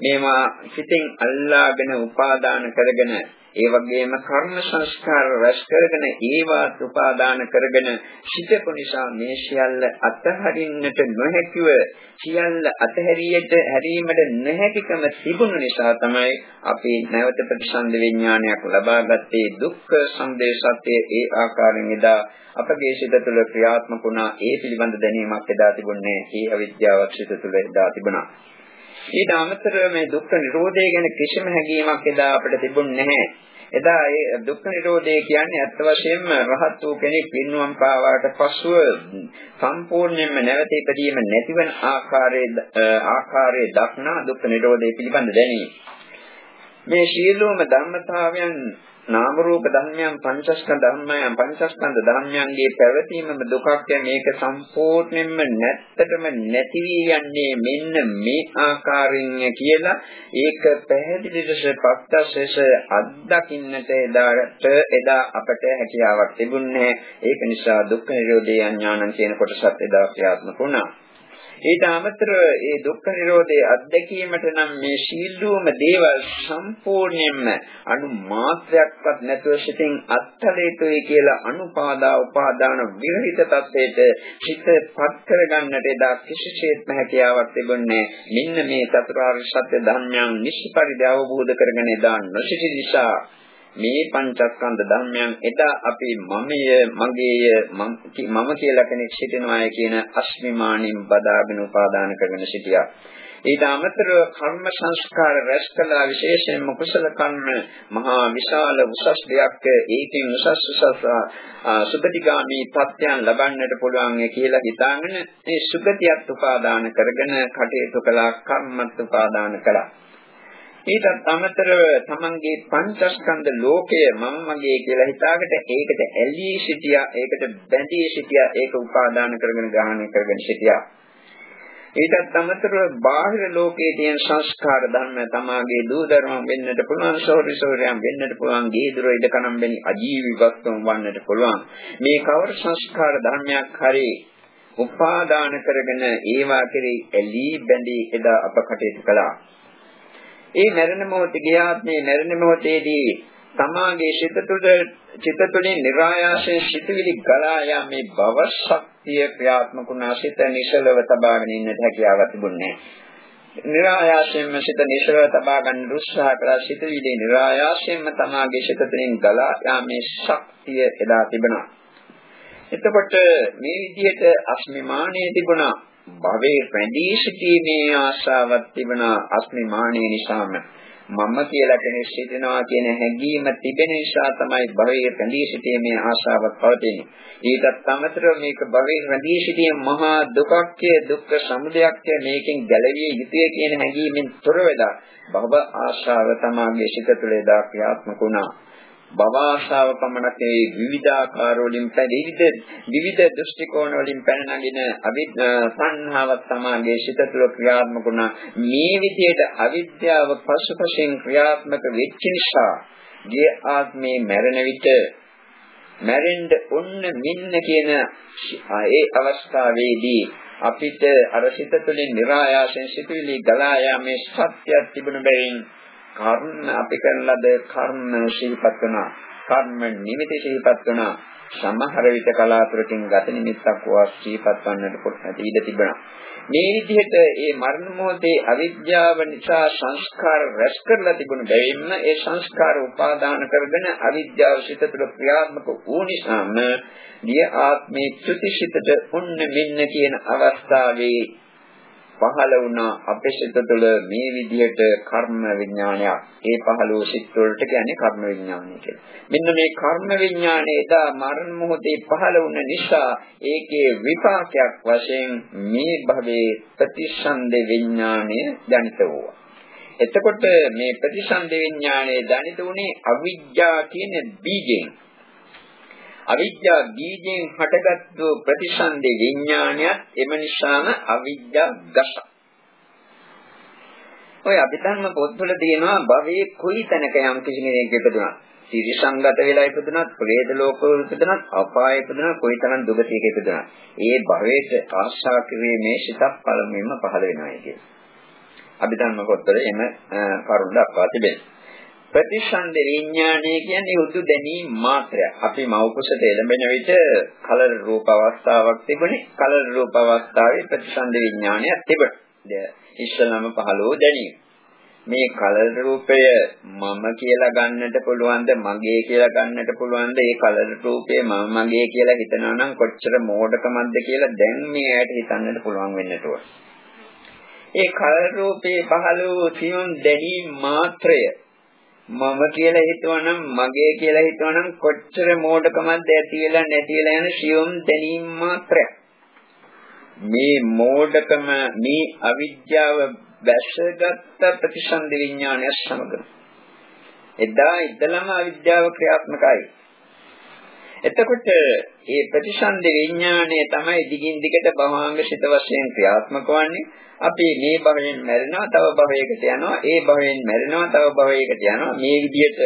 මේවා සිතින් අල්ලාගෙන උපාදාන කරගෙන ඒ වගේම කර්ම සංස්කාර රැස් කරගෙන ඒවාත් උපාදාන කරගෙන සිටපු නිසා මේ සියල්ල අතහරින්නට නොහැකිව සියල්ල අතහැරියට හැරීමට නොහැකිකම තිබුණු නිසා තමයි අපි නැවත ප්‍රතිසන්ද විඥානයක් ලබාගත්තේ දුක්ඛ සංදේශත්වයේ ඒ ආකාරයෙන් එදා අපගේ සිත තුළ ක්‍රියාත්මක වුණා. ඒ පිළිබඳ දැනීමක් එදා තිබුණේ. ඒ අවිද්‍යාවක් සිත තුළ එදා තිබුණා. ඊට අමතරව මේ දුක්ඛ නිරෝධය ගැන කිසිම හැඟීමක් එදා අපිට තිබුණේ නැහැ. එදා ඒ දුක්ඛ නිරෝධය කියන්නේ අත්ත වශයෙන්ම රහත් වූ කෙනෙක් පින්නුවම් පාවාට පසුව සම්පූර්ණයෙන්ම නැවත ඉදීම නැතිවන ආකාරයේ ආකාරයේ දක්නා දුක්ඛ නිරෝධය පිළිබඳ දැනීම. මේ ශීලෝම ධර්මතාවයන් නාම රූප ධර්මයන් පංචස්කන්ධ ධර්මයන් පංචස්කන්ධ ධර්මයන්ගේ පැවතීමම දුකක් මේක සම්පූර්ණයෙන්ම නැත්තටම නැති වී යන්නේ මෙන්න මේ ආකාරයෙන් කියලා ඒක පැහැදිලි ලෙස පත්තසෙස අත්දකින්නට එදාට එදා අපට හැකියාවක් තිබුණේ ඒක නිසා දුක්ඛ නිරෝධය අඥානං කියන කොටසත් එදා ක්‍රියාත්මක වුණා. ඊට අමතරව මේ දුක්ඛ නිරෝධයේ අත්දැකීමට නම් මේ ශීලූම දේවල් සම්පූර්ණයෙන්ම අනු මාත්‍රයක්වත් නැතුව සිටින් අත්හලේතුයි කියලා අනුපාදා උපාදාන විරහිත තත්ත්වයට හිතපත් කරගන්නට එදා කිසිසේත්ම හැකියාවක් තිබුණේ මෙන්න මේ චතුරාර්ය සත්‍ය ධර්මයන් නිසිපරිදි අවබෝධ කරගෙන එදා නොසිටි නිසා මේ පංචස්කන්ධ ධර්මයන් එදා අපි මමය මගේය මම කියලා කෙනෙක් සිටිනවාය කියන අස්මිමානින් බදාගෙන උපාදාන කරගෙන සිටියා. ඊට අමතරව කර්ම සංස්කාර රැස් කළා විශේෂයෙන්ම කුසල කර්ම මහා විශාල උසස් දෙයක් ඒකෙන් උසස් උසස් සුගතිගාමී පත්‍යයන් ලබන්නට පුළුවන් කියලා හිතාගෙන මේ සුගතියත් උපාදාන කරගෙන කටයුතු කළා කර්මත් උපාදාන කළා ඊටත් අමතරව තමන්ගේ පංචස්කන්ධ ලෝකය මම මගේ කියලා හිතාකට ඒකට ඇලී සිටියා ඒකට බැඳී සිටියා ඒක උපාදාන කරගෙන ග්‍රහණය කරගෙන සිටියා. ඊටත් අමතරව බාහිර ලෝකයේ තියෙන සංස්කාර ධර්ම තමාගේ දූ දරුවන් වෙන්නට පුළුවන් සෝරි සෝරයන් වෙන්නට පුළුවන් ගේදුර ඉදකනම් වෙනි අජීවී වස්තුන් වන්නට පුළුවන්. මේ කවර සංස්කාර ධර්මයක් හරි උපාදාන කරගෙන ඒවා කෙරෙහි ඇලී බැඳී එදා අප කටයුතු කළා. ඒ මරණ මොහොතේ ගියාත්මේ මරණ මොහොතේදී තමාගේ චිත තුළ චිත තුළින් નિરાයාසයෙන් සිටවිලි ගලා යා මේ භව ශක්තිය ක්‍රියාත්මක වුණා. සිත නිසලව තබාගෙන ඉන්නට හැකියාව තිබුණේ નિરાයාසයෙන්ම සිත නිසලව තබා ගන්න උත්සාහ කළා. සිටවිලි નિરાයාසයෙන්ම තමාගේ චිත තුළින් ගලා යා මේ ශක්තිය එදා තිබුණා. එතකොට මේ විදිහට අස්මිමානයේ තිබුණා. භවයේ රැඳී සිටීමේ ආශාවක් තිබෙන අස්මිමානයේ නිසාම මම කියලා කෙනෙක් සිටිනවා කියන හැඟීම තිබෙන නිසා තමයි භවයේ රැඳී සිටීමේ ආශාවක් පවතින්නේ. ඊටත් අමතරව මේක භවයේ රැඳී සිටීම මහා දුකක්ය දුක්ඛ සමුදයක්ය මේකෙන් ගැලවිය යුතුය කියන හැඟීමෙන් තොර වෙලා භව ආශාව තමාගේ සිත තුළ එදා ක්‍රියාත්මක වුණා. භව ආශාව පමණක් ඒ විවිධාකාර වලින් විවිධ විවිධ දෘෂ්ටි කෝණ වලින් පැන නගින අවිද්‍යාවක් සමාගයේ සිත තුළ ක්‍රියාත්මක වුණා. මේ විදිහට අවිද්‍යාව පසුපසින් ක්‍රියාත්මක වෙච්ච නිසා ගිය ආත්මේ මැරෙන විට මැරෙන්න ඔන්න මෙන්න කියන ඒ අවස්ථාවේදී අපිට අර සිත තුළින් નિરાයාසයෙන් සිතුවිලි ගලා යාමේ සත්‍යයක් තිබුණ බැවින් කර්ම අපි කරන ලද කර්ම සිහිපත් වෙනවා කර්ම නිමිති සිහිපත් වෙනවා සමහර විට කලාතුරකින් ගත නිමිත්තක් වා සිහිපත් වන්නට පොඩ්ඩක් ඉඩ තිබෙනවා. මේ විදිහට ඒ මරණ මොහොතේ අවිද්‍යාව නිසා සංස්කාර රැස් කරලා තිබුණු බැවින්ම ඒ සංස්කාර උපාදාන කරගෙන අවිද්‍යාව සිත තුළ ක්‍රියාත්මක වූ නිසාම ගිය ආත්මේ චුතිසිතට උන්න මෙන්න කියන අවස්ථාවේ පහළ වුණා අපේ සිත තුළ මේ විදිහට කර්ම විඥානයක්. ඒ පහළ වූ සිත් වලට කියන්නේ කර්ම විඥානය කියලා. මෙන්න මේ කර්ම විඥානය එදා මරණ මොහොතේ පහළ වුණ නිසා ඒකේ විපාකයක් වශයෙන් මේ භවයේ ප්‍රතිසන්දේ විඥානය දැනිත වුණා. එතකොට මේ ප්‍රතිසන්දේ විඥානයේ දැනිත උනේ අවිජ්ජා කියන බීජයෙන්. අවිද්‍යා බීජයෙන් හටගත්තු ප්‍රතිසන්දි විඥානයත් එම නිසාම අවිද්‍යා දස. ඔය අපිටම පොත්වල තියෙනවා භවයේ කොයි තැනක යම් කිසි කෙනෙක් ඉපදුනා. තිරිසංගත වෙලා ඉපදුනත්, ප්‍රේත ලෝකවල ඉපදුනත්, අපායේ ඉපදුනත්, කොයි තරම් දුගතියක ඉපදුනත්, ඒ භවයට ආශා කිරීමේ සිතක් පළමුවෙන්ම පහළ වෙනවා කියන්නේ. අභිධර්ම පොත්වල එම කරුණ දක්වා තිබෙනවා. ප්‍රතිසන්ද විඥානය කියන්නේ උදු දැනීම මාත්‍රයක්. අපි මෞකසට එළඹෙන විට කලර රූප අවස්ථාවක් තිබුණේ. කලර රූප අවස්ථාවේ ප්‍රතිසන්ද විඥානයක් තිබුණා. ඉස්සලම පහළෝ දැනීම. මේ කලර රූපය මම කියලා ගන්නට පුළුවන්ද මගේ කියලා ගන්නට පුළුවන්ද ඒ කලර රූපය මම මගේ කියලා හිතනවා නම් කොච්චර මෝඩකමක්ද කියලා දැන් මේ ඇයට හිතන්නට පුළුවන් වෙන්නට ඕන. ඒ කලර රූපේ පහළ වූ සියුම් දැනීම මාත්‍රය මම කියලා හිතුවනම් මගේ කියලා හිතුවනම් කොච්චර මෝඩකමක්ද ඇතිලා නැතිලා යන සියුම් දැනීම මාත්‍රයක්. මේ මෝඩකම මේ අවිද්‍යාව වැසගත් ප්‍රතිසන්දි විඥානය සමග එදා ඉඳලම අවිද්‍යාව ක්‍රියාත්මකයි. එතකොට මේ ප්‍රතිසන්දි විඥානය තමයි දිගින් දිගට භවංග සිත වශයෙන් ක්‍රියාත්මක වන්නේ. අපි මේ භවයෙන් මැරෙනවා තව භවයකට යනවා ඒ භවයෙන් මැරෙනවා තව භවයකට යනවා මේ විදිහට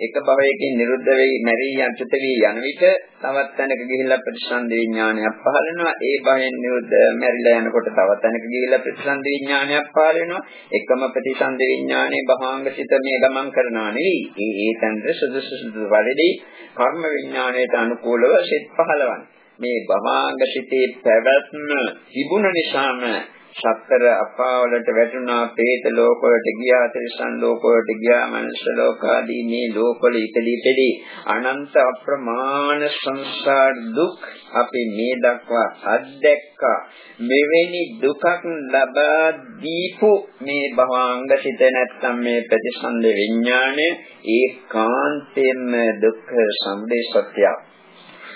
එක භවයකින් නිරුද්ධ වෙයි මැරී යන්ත්‍රිත වී යන විට තවත් තැනක ගිහිල්ලා ප්‍රතිසන්ද විඥානයක් පහළ වෙනවා. ඒ භවයෙන් නිරුද්ධ මැරිලා යනකොට තවත් තැනක ගිහිල්ලා ප්‍රතිසන්ද විඥානයක් පහළ වෙනවා. එකම ප්‍රතිසන්ද විඥානයේ භාංග සිත මේ ගමන් කරනවා නෙවෙයි. ඒ ඒ තැනට සුදුසු සුදුසු වලදී කර්ම විඥානයට අනුකූලව සිත් පහළවන්නේ. මේ භාංග සිතේ පැවැත්ම තිබුණ නිසාම සතර අපාවලට වැටුණා, പ്രേත ලෝකවලට ගියා, තිරිසන් ලෝකවලට ගියා, මනුෂ්‍ය ලෝක ආදී මේ ලෝකවල ඉපදී ඉපදී අනන්ත අප්‍රමාණ සංසාර දුක් අපි මේ දක්වා අත්දැක්කා. මෙවැනි දුකක් ලබා දීපු මේ භවංග සිත නැත්තම් මේ ප්‍රතිසන්ද විඥාණය ඒකාන්තයෙන්ම දුක්ඛ සමුදය සත්‍යය.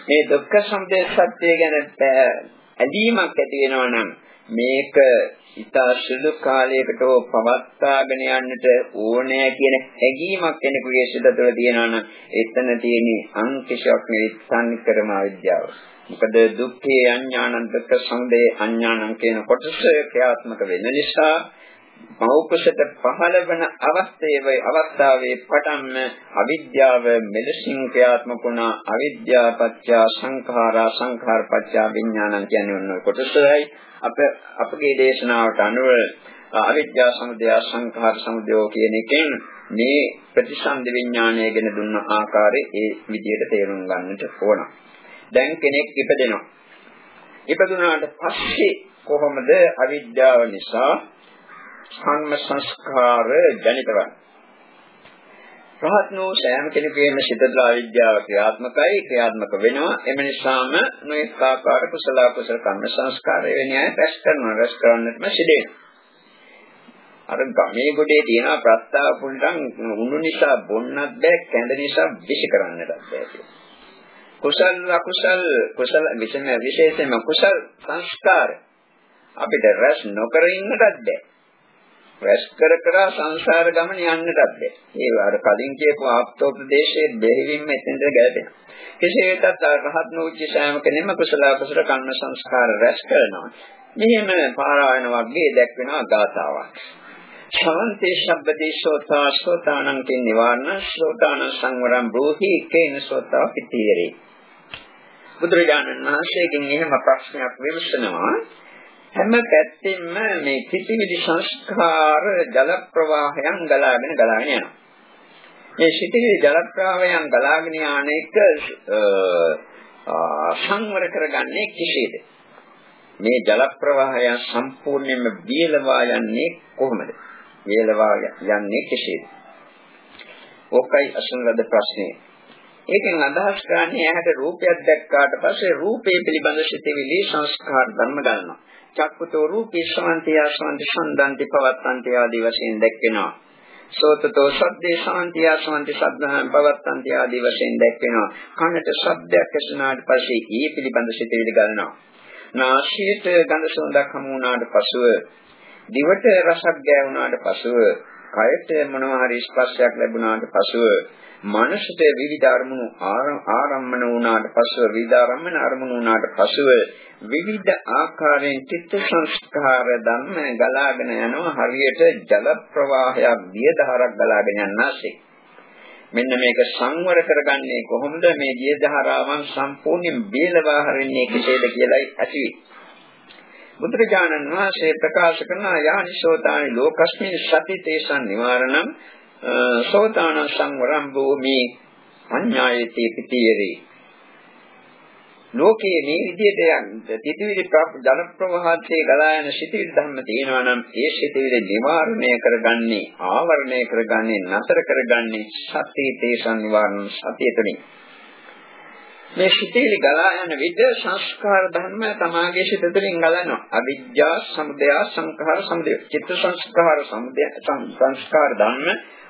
මේ දුක්ඛ සමුදය සත්‍යය ගැන ඇදීමක් ඇති වෙනවා නම් මේක ඉතා සුළු කාලයකට පවත්වාගෙන යන්නට ඕනෑ කියන හැඟීමක් කෙනෙකුගේ සිත තුළ තියෙනවා නම් එතන තියෙන අංකිෂයක් නෙවෙයි සංකරම අවිද්‍යාව. මොකද දුක්ඛේ අඥානං දුක්ඛ සංදේ අඥානං කියන කොටස ක්‍රියාත්මක වෙන නිසා මෞකසට පහළ වන අවස්ථයේ අවස්ථාවේ පටන්ම අවිද්‍යාව මෙලෙසින් ක්‍රියාත්මක වුණා අවිද්‍යාව පත්‍ය සංඛාරා සංඛාර පත්‍ය විඥානං කියන්නේ ඔන්න කොටසයි අප අපගේ දේශනාවට අනුව අවිද්‍යා සමුදය සංඛාර සමුදය කියන එකෙන් මේ ප්‍රතිසන්දි විඥානය ගැන දුන්න ආකාරය ඒ විදිහට තේරුම් ගන්නට ඕන. දැන් කෙනෙක් ඉපදෙනවා. ඉපදුනාට පස්සේ කොහොමද අවිද්‍යාව නිසා කර්ම සංස්කාර ජනිත වන්නේ. රහත් වූ සෑම කෙනෙකුගේම සිතදලා අවිද්‍යාව ක්‍රියාත්මකයි ක්‍රියාත්මක වෙනවා. එම නිසාම නොඑක ආකාර කුසල කුසල කර්ම සංස්කාර වෙන අය රැස් කරනවා. රැස් කරන්නටම සිදෙනවා අර ගමේ ගොඩේ තියෙන ප්‍රස්තාව පුල්ලන් උණු නිසා බොන්නත් බෑ කැඳ නිසා විශ් කරන්නටත් බෑ කුසල අකුසල කුසල විශේෂයෙන්ම කුසල සංස්කාර අපිට රැස් නොකර ඉන්නටත් බෑ. රැස් කර කර සංසාර ගමන යන්නටත් බැහැ. ඒ අර කලින් කියපු ආප්තෝපදේශයේ දෙහිවින් මෙතෙන්ද ගැලපෙනවා. කෙසේ වෙතත් රහත් නෝච්ච සෑම කෙනෙක්ම කුසල කුසල කර්ම සංස්කාර රැස් කරනවා. මෙහෙම පාරායන වර්ගයේ දැක්වෙනවා ගාතාවක්. ශවන්තේ ශබ්දේ සෝතා සෝතානං කින් නිවාරණ සෝතාන සංවරම් බ්‍රෝහි කේන සෝතා පිටියරේ. බුදුරජාණන් වහන්සේගෙන් එහෙම ප්‍රශ්නයක් විමසනවා. හැම පැත්තෙම මේ පිටිවිදි සංස්කාර ජල ප්‍රවාහයන් ගලාගෙන ගලාගෙන යනවා. මේ පිටිවිදි ජල ප්‍රවාහයන් ගලාගෙන යන එක සංවර කරගන්නේ කෙසේද? මේ ජල ප්‍රවාහයන් සම්පූර්ණයෙන්ම වියලවා යන්නේ කොහොමද? වියලවා යන්නේ කෙසේද? ඔකයි අසන ලද ප්‍රශ්නේ. ඒකෙන් අදහස් කරන්නේ ඇහැට රූපයක් දැක්කාට පස්සේ රූපේ පිළිබඳ සිතවිලි සංස්කාර ධර්ම ගන්නවා. චක්කුතෝ රූපේ ශාන්තිය ශාන්ති සම්දන්ති පවත්තන්ති ආදී වශයෙන් දැක්වෙනවා. සෝතතෝ සද්දේ ශාන්තිය ශාන්ති සද්ධාන් පවත්තන්ති ආදී වශයෙන් දැක්වෙනවා. කනට ශබ්දයක් ඇසුණාට පස්සේ ඊ පිළිබඳ සිතවිලි ගන්නවා. නාසයට ගඳ සුවඳක් හමු වුණාට පසුව දිවට රසක් ගෑවුණාට පසුව කයට මොනවා හරි ස්පර්ශයක් ලැබුණාට පසුව මනසට විවිධ අරමුණු ආරම්මන වුණාට පසුව විවිධ අරමුණ අරමුණු වුණාට පසුව විවිධ ආකාරයෙන් චිත්ත සංස්කාර ධර්ම ගලාගෙන යනවා. හරියට ජල ප්‍රවාහයක් දියදහරක් ගලාගෙන යනාසේ මෙන්න මේක සංවර කරගන්නේ කොහොමද? මේ දියදහරාවන් සම්පූර්ණයෙන් බේලවා හරින්නේ කෙසේද කියලායි ඇතිවේ බුදුරජාණන් වහන්සේ ප්‍රකාශ කරන යානිසෝතානි ලෝකස්මින් සති තේසන් නිවාරණම් සෝතාන සංවරම් භූමි අඤ්ඤායති පිටියරේ. ලෝකයේ මේ විදිහට යන තිතිවිලි ජන ප්‍රවාහයේ ගලා යන සිතිවිලි ධර්ම තියෙනවා නම් ඒ සිතිවිලි නිවාරණය කරගන්නේ ආවරණය කරගන්නේ නතර කරගන්නේ සතිය තේසන් නිවාරණ සතිය තුළින් මේ සිතිවිලි ගලා යන විට සංස්කාර ධර්ම තමාගේ සිත තුළින් ගලනවා. අවිජ්ජා සමුදය සංඛාර සමුදය. චිත්ත සංස්කාර සමුදය සංස්කාර ධර්ම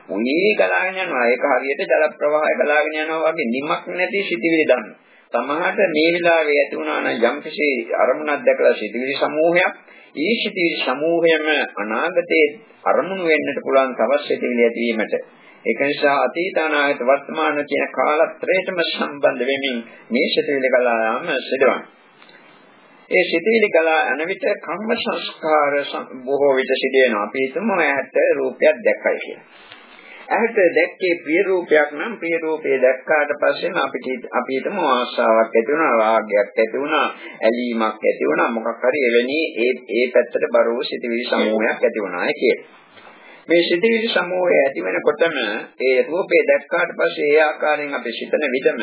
උනේ ගලාගෙන යනවා. ඒක හරියට ජල ප්‍රවාහය ගලාගෙන යනවා වගේ නිමක් නැති සිතිවිලි ධර්ම. සමහරට මේ වෙලාවේ ඇති වුණා නම් යම්කිසි අරමුණක් දැකලා සිටිවිලි සමූහයක් ඒ සිටිවිලි සමූහයම අනාගතයේ අරමුණු වෙන්නට පුළුවන් තවත් සිටිවිලි ඇතිවීමට ඒක නිසා අතීත අනාගත වර්තමාන කියන කාලත්‍රයටම සම්බන්ධ වෙමින් මේ සිටිවිලි ගලා යාම සිදුවන. ඒ සිටිවිලි ගලා යන විට කම්ම සංස්කාර බොහෝ විට සිදුවෙනවා. අපි හිතමු ඇහැට රූපයක් දැක්කයි කියලා. ඇහැට දැක්කේ ප්‍රිය රූපයක් නම් ප්‍රිය රූපේ දැක්කාට පස්සේ අපිට අපි හිතමු ආශාවක් ඇති වුණා රාගයක් ඇති වුණා ඇලීමක් ඇති වුණා මොකක් හරි එවැනි ඒ ඒ පැත්තට බර වූ සිතිවිලි සමූහයක් ඇති වුණායි කියලා. මේ සිතිවිලි සමූහය ඇති වෙනකොටම ඒ රූපේ දැක්කාට පස්සේ ඒ ආකාරයෙන් අපි සිතන විදම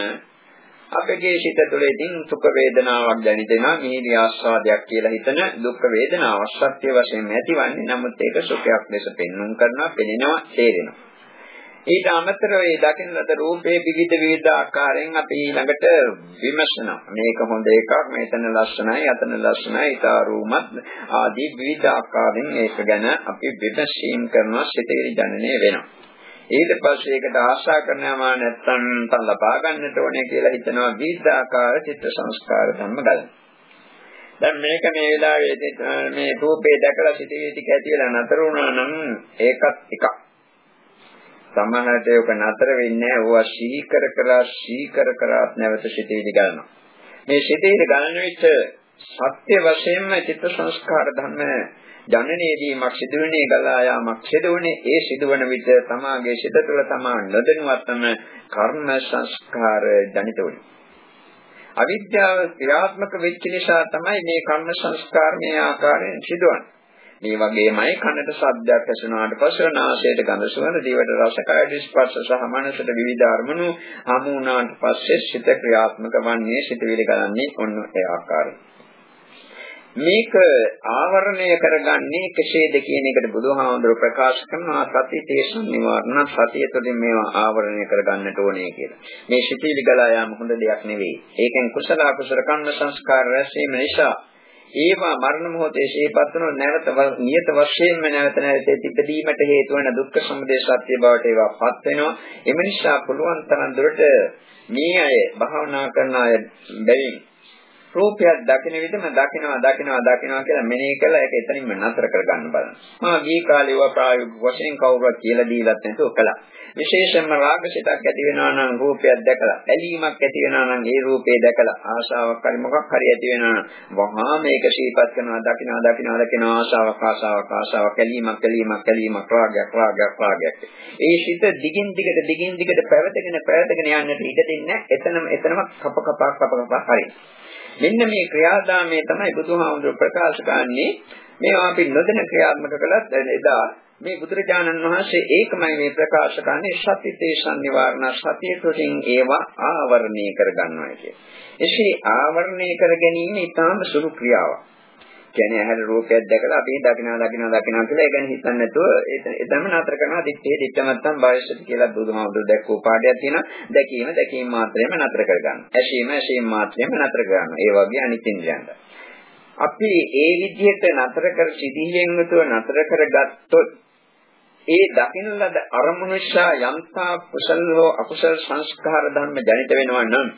අපගේ සිත තුළ ඉතින් සුඛ වේදනාවක් දැනෙනවා මිහිරි ආස්වාදයක් කියලා හිතන දුක් වේදනාවක් සත්‍ය වශයෙන් ඇතිවන්නේ. නමුත් ඒක සුඛයක් ලෙස පෙන්වුම් කරනවා පෙනෙනවා තේරෙනවා. ඊට අමතරව මේ දකින්න ලද රූපේ විවිධ විවිධ ආකාරයෙන් අපි ළඟට විමසනවා. මේක හොඳ එකක්, මෙතන ලස්සනයි, අතන ලස්සනයි, ඊතාරුමත් ආදී විවිධ ආකාරයෙන් ඒක ගැන අපි විමසීම් කරනවා, සිතේ ජනනය වෙනවා. ඊට පස්සේ ඒකට ආශා කරනවා නැත්නම් තන් ලබා ගන්නට ඕනේ කියලා හිතනවා විවිධ ආකාර චිත්ත සංස්කාර ධර්ම ගන්න. දැන් මේක මේ වෙලාවේ මේ රූපේ දැකලා සිටී ටික ඇතිලා නතර වුණා නම් ඒකත් එකක්. සමහරට ඒක නතර වෙන්නේ ඕවා සීකර කරා සීකර කරාත් නැවත සිටේලි ගන්නවා. මේ සිටේලි ගන්න විට සත්‍ය වශයෙන්ම චිත්ත සංස්කාර ධර්ම ජනනයේදීමක් සිදුවන්නේ ගලා යාමක් සිදුවන්නේ ඒ සිදුවන විට තමාගේ සිත තුළ තමා නොදැනුවත්ම කර්ම සංස්කාර ජනිත වෙන්නේ. අවිද්‍යාව ක්‍රියාත්මක වෙච්ච නිසා තමයි මේ කර්ම සංස්කාර මේ ආකාරයෙන් සිදුවන්නේ. මේ වගේමයි කනට ශබ්දයක් ඇසුණාට පස්සේ නාසයට ගඳ සුවඳ දිවට රස කයට ස්පර්ශ සහ මනසට විවිධ අරමුණු හමු වුණාට පස්සේ සිත ක්‍රියාත්මක වන්නේ සිතවිලි ගලන්නේ ඔන්න ඒ ආකාරයෙන් මේක ආවරණය කරගන්නේ කෙසේද කියන එකට බුදුහාමුදුරුවෝ ප්‍රකාශ කරනවා සති තේසන් නිවාරණ සතිය තුළින් මේවා ආවරණය කරගන්නට ඕනේ කියලා. මේ සිතීලි ගලා යාම හොඳ දෙයක් නෙවෙයි. ඒකෙන් කුසල අකුසල කන්න සංස්කාර රැස්වීම නිසා ඒවා මරණ මොහොතේ ශේපත් වන නැවත නියත වශයෙන්ම නැවත නැවත ඉපදීමට හේතු වන දුක්ඛ සමුදය සත්‍ය බවට ඒවාපත් වෙනවා. එම නිසා පුළුවන් තරම් දුරට මේ අය භාවනා කරන අය බැවින් රූපයක් දකින විදිහම දකිනවා දකිනවා දකිනවා කියලා මෙනෙහි කරලා ඒක එතනින්ම නතර කරගන්න බලන්න. මා ගී කාලේ වා ප්‍රායෝගික වශයෙන් කවුරුත් කියලා දීලත් නැතුව කළා. විශේෂයෙන්ම රාගසිතක් ඇති වෙනවා නම් රූපයක් දැකලා, ඇලීමක් ඇති වෙනවා නම් ඒ රූපේ දැකලා, ආශාවක් හරි මොකක් හරි ඇති වෙනවා නම් වහා මේක ශීපත් කරනවා, දකිනවා, දකිනවා, දකිනවා ආශාවක්, ආශාවක්, ආශාවක්, ඇලීමක්, ඇලීමක්, ඇලීමක්, රාගයක්, රාගයක්, රාගයක්. ඒ සිත දිගින් දිගට දිගින් දිගට පැවතගෙන පැවතගෙන යන්නට ඉඩ දෙන්නේ එතනම එතනම කප කප කප කප හරි. මෙන්න මේ ක්‍රියාදාමයේ තමයි බුදුහාමුදුර ප්‍රකාශ කරන්නේ මේවා අපි නොදැන ක්‍රියාත්මක කළත් එදා මේ බුදුරජාණන් වහන්සේ ඒකමයි මේ ප්‍රකාශ කරන්නේ සතිතේ සංනිවාරණ සතිය තුළින් ඒවා ආවරණය කරගන්නවා කියන්නේ. එසේ ආවරණය කර ගැනීම ඊටාම සුළු ක්‍රියාවක්. කියන්නේ ඇහැට රූපයක් දැකලා අපි දකිනවා දකිනවා දකිනවා කියලා ඒ ගැන හිතන්නේ නැතුව එතනම නතර කරනවා දිත්තේ දිත්තමත්තම් භාෂිත කියලා බුදුහාමුදුරු දැක්වූ පාඩයක් තියෙනවා දැකීම දැකීම මාත්‍රයෙන්ම නතර කරගන්න. ඇසීම ඇසීම මාත්‍රයෙන්ම නතර කරගන්න. ඒ වගේ අනිත් ඉන්ද්‍රියන්ට. අපි ඒ විදිහට නතර කර සිටියෙන් යුතුව නතර කරගත්තොත් ඒ දකින්න ලද අරමුණු නිසා යම්තා කුසල හෝ අකුසල සංස්කාර ධර්ම ජනිත වෙනවා නම්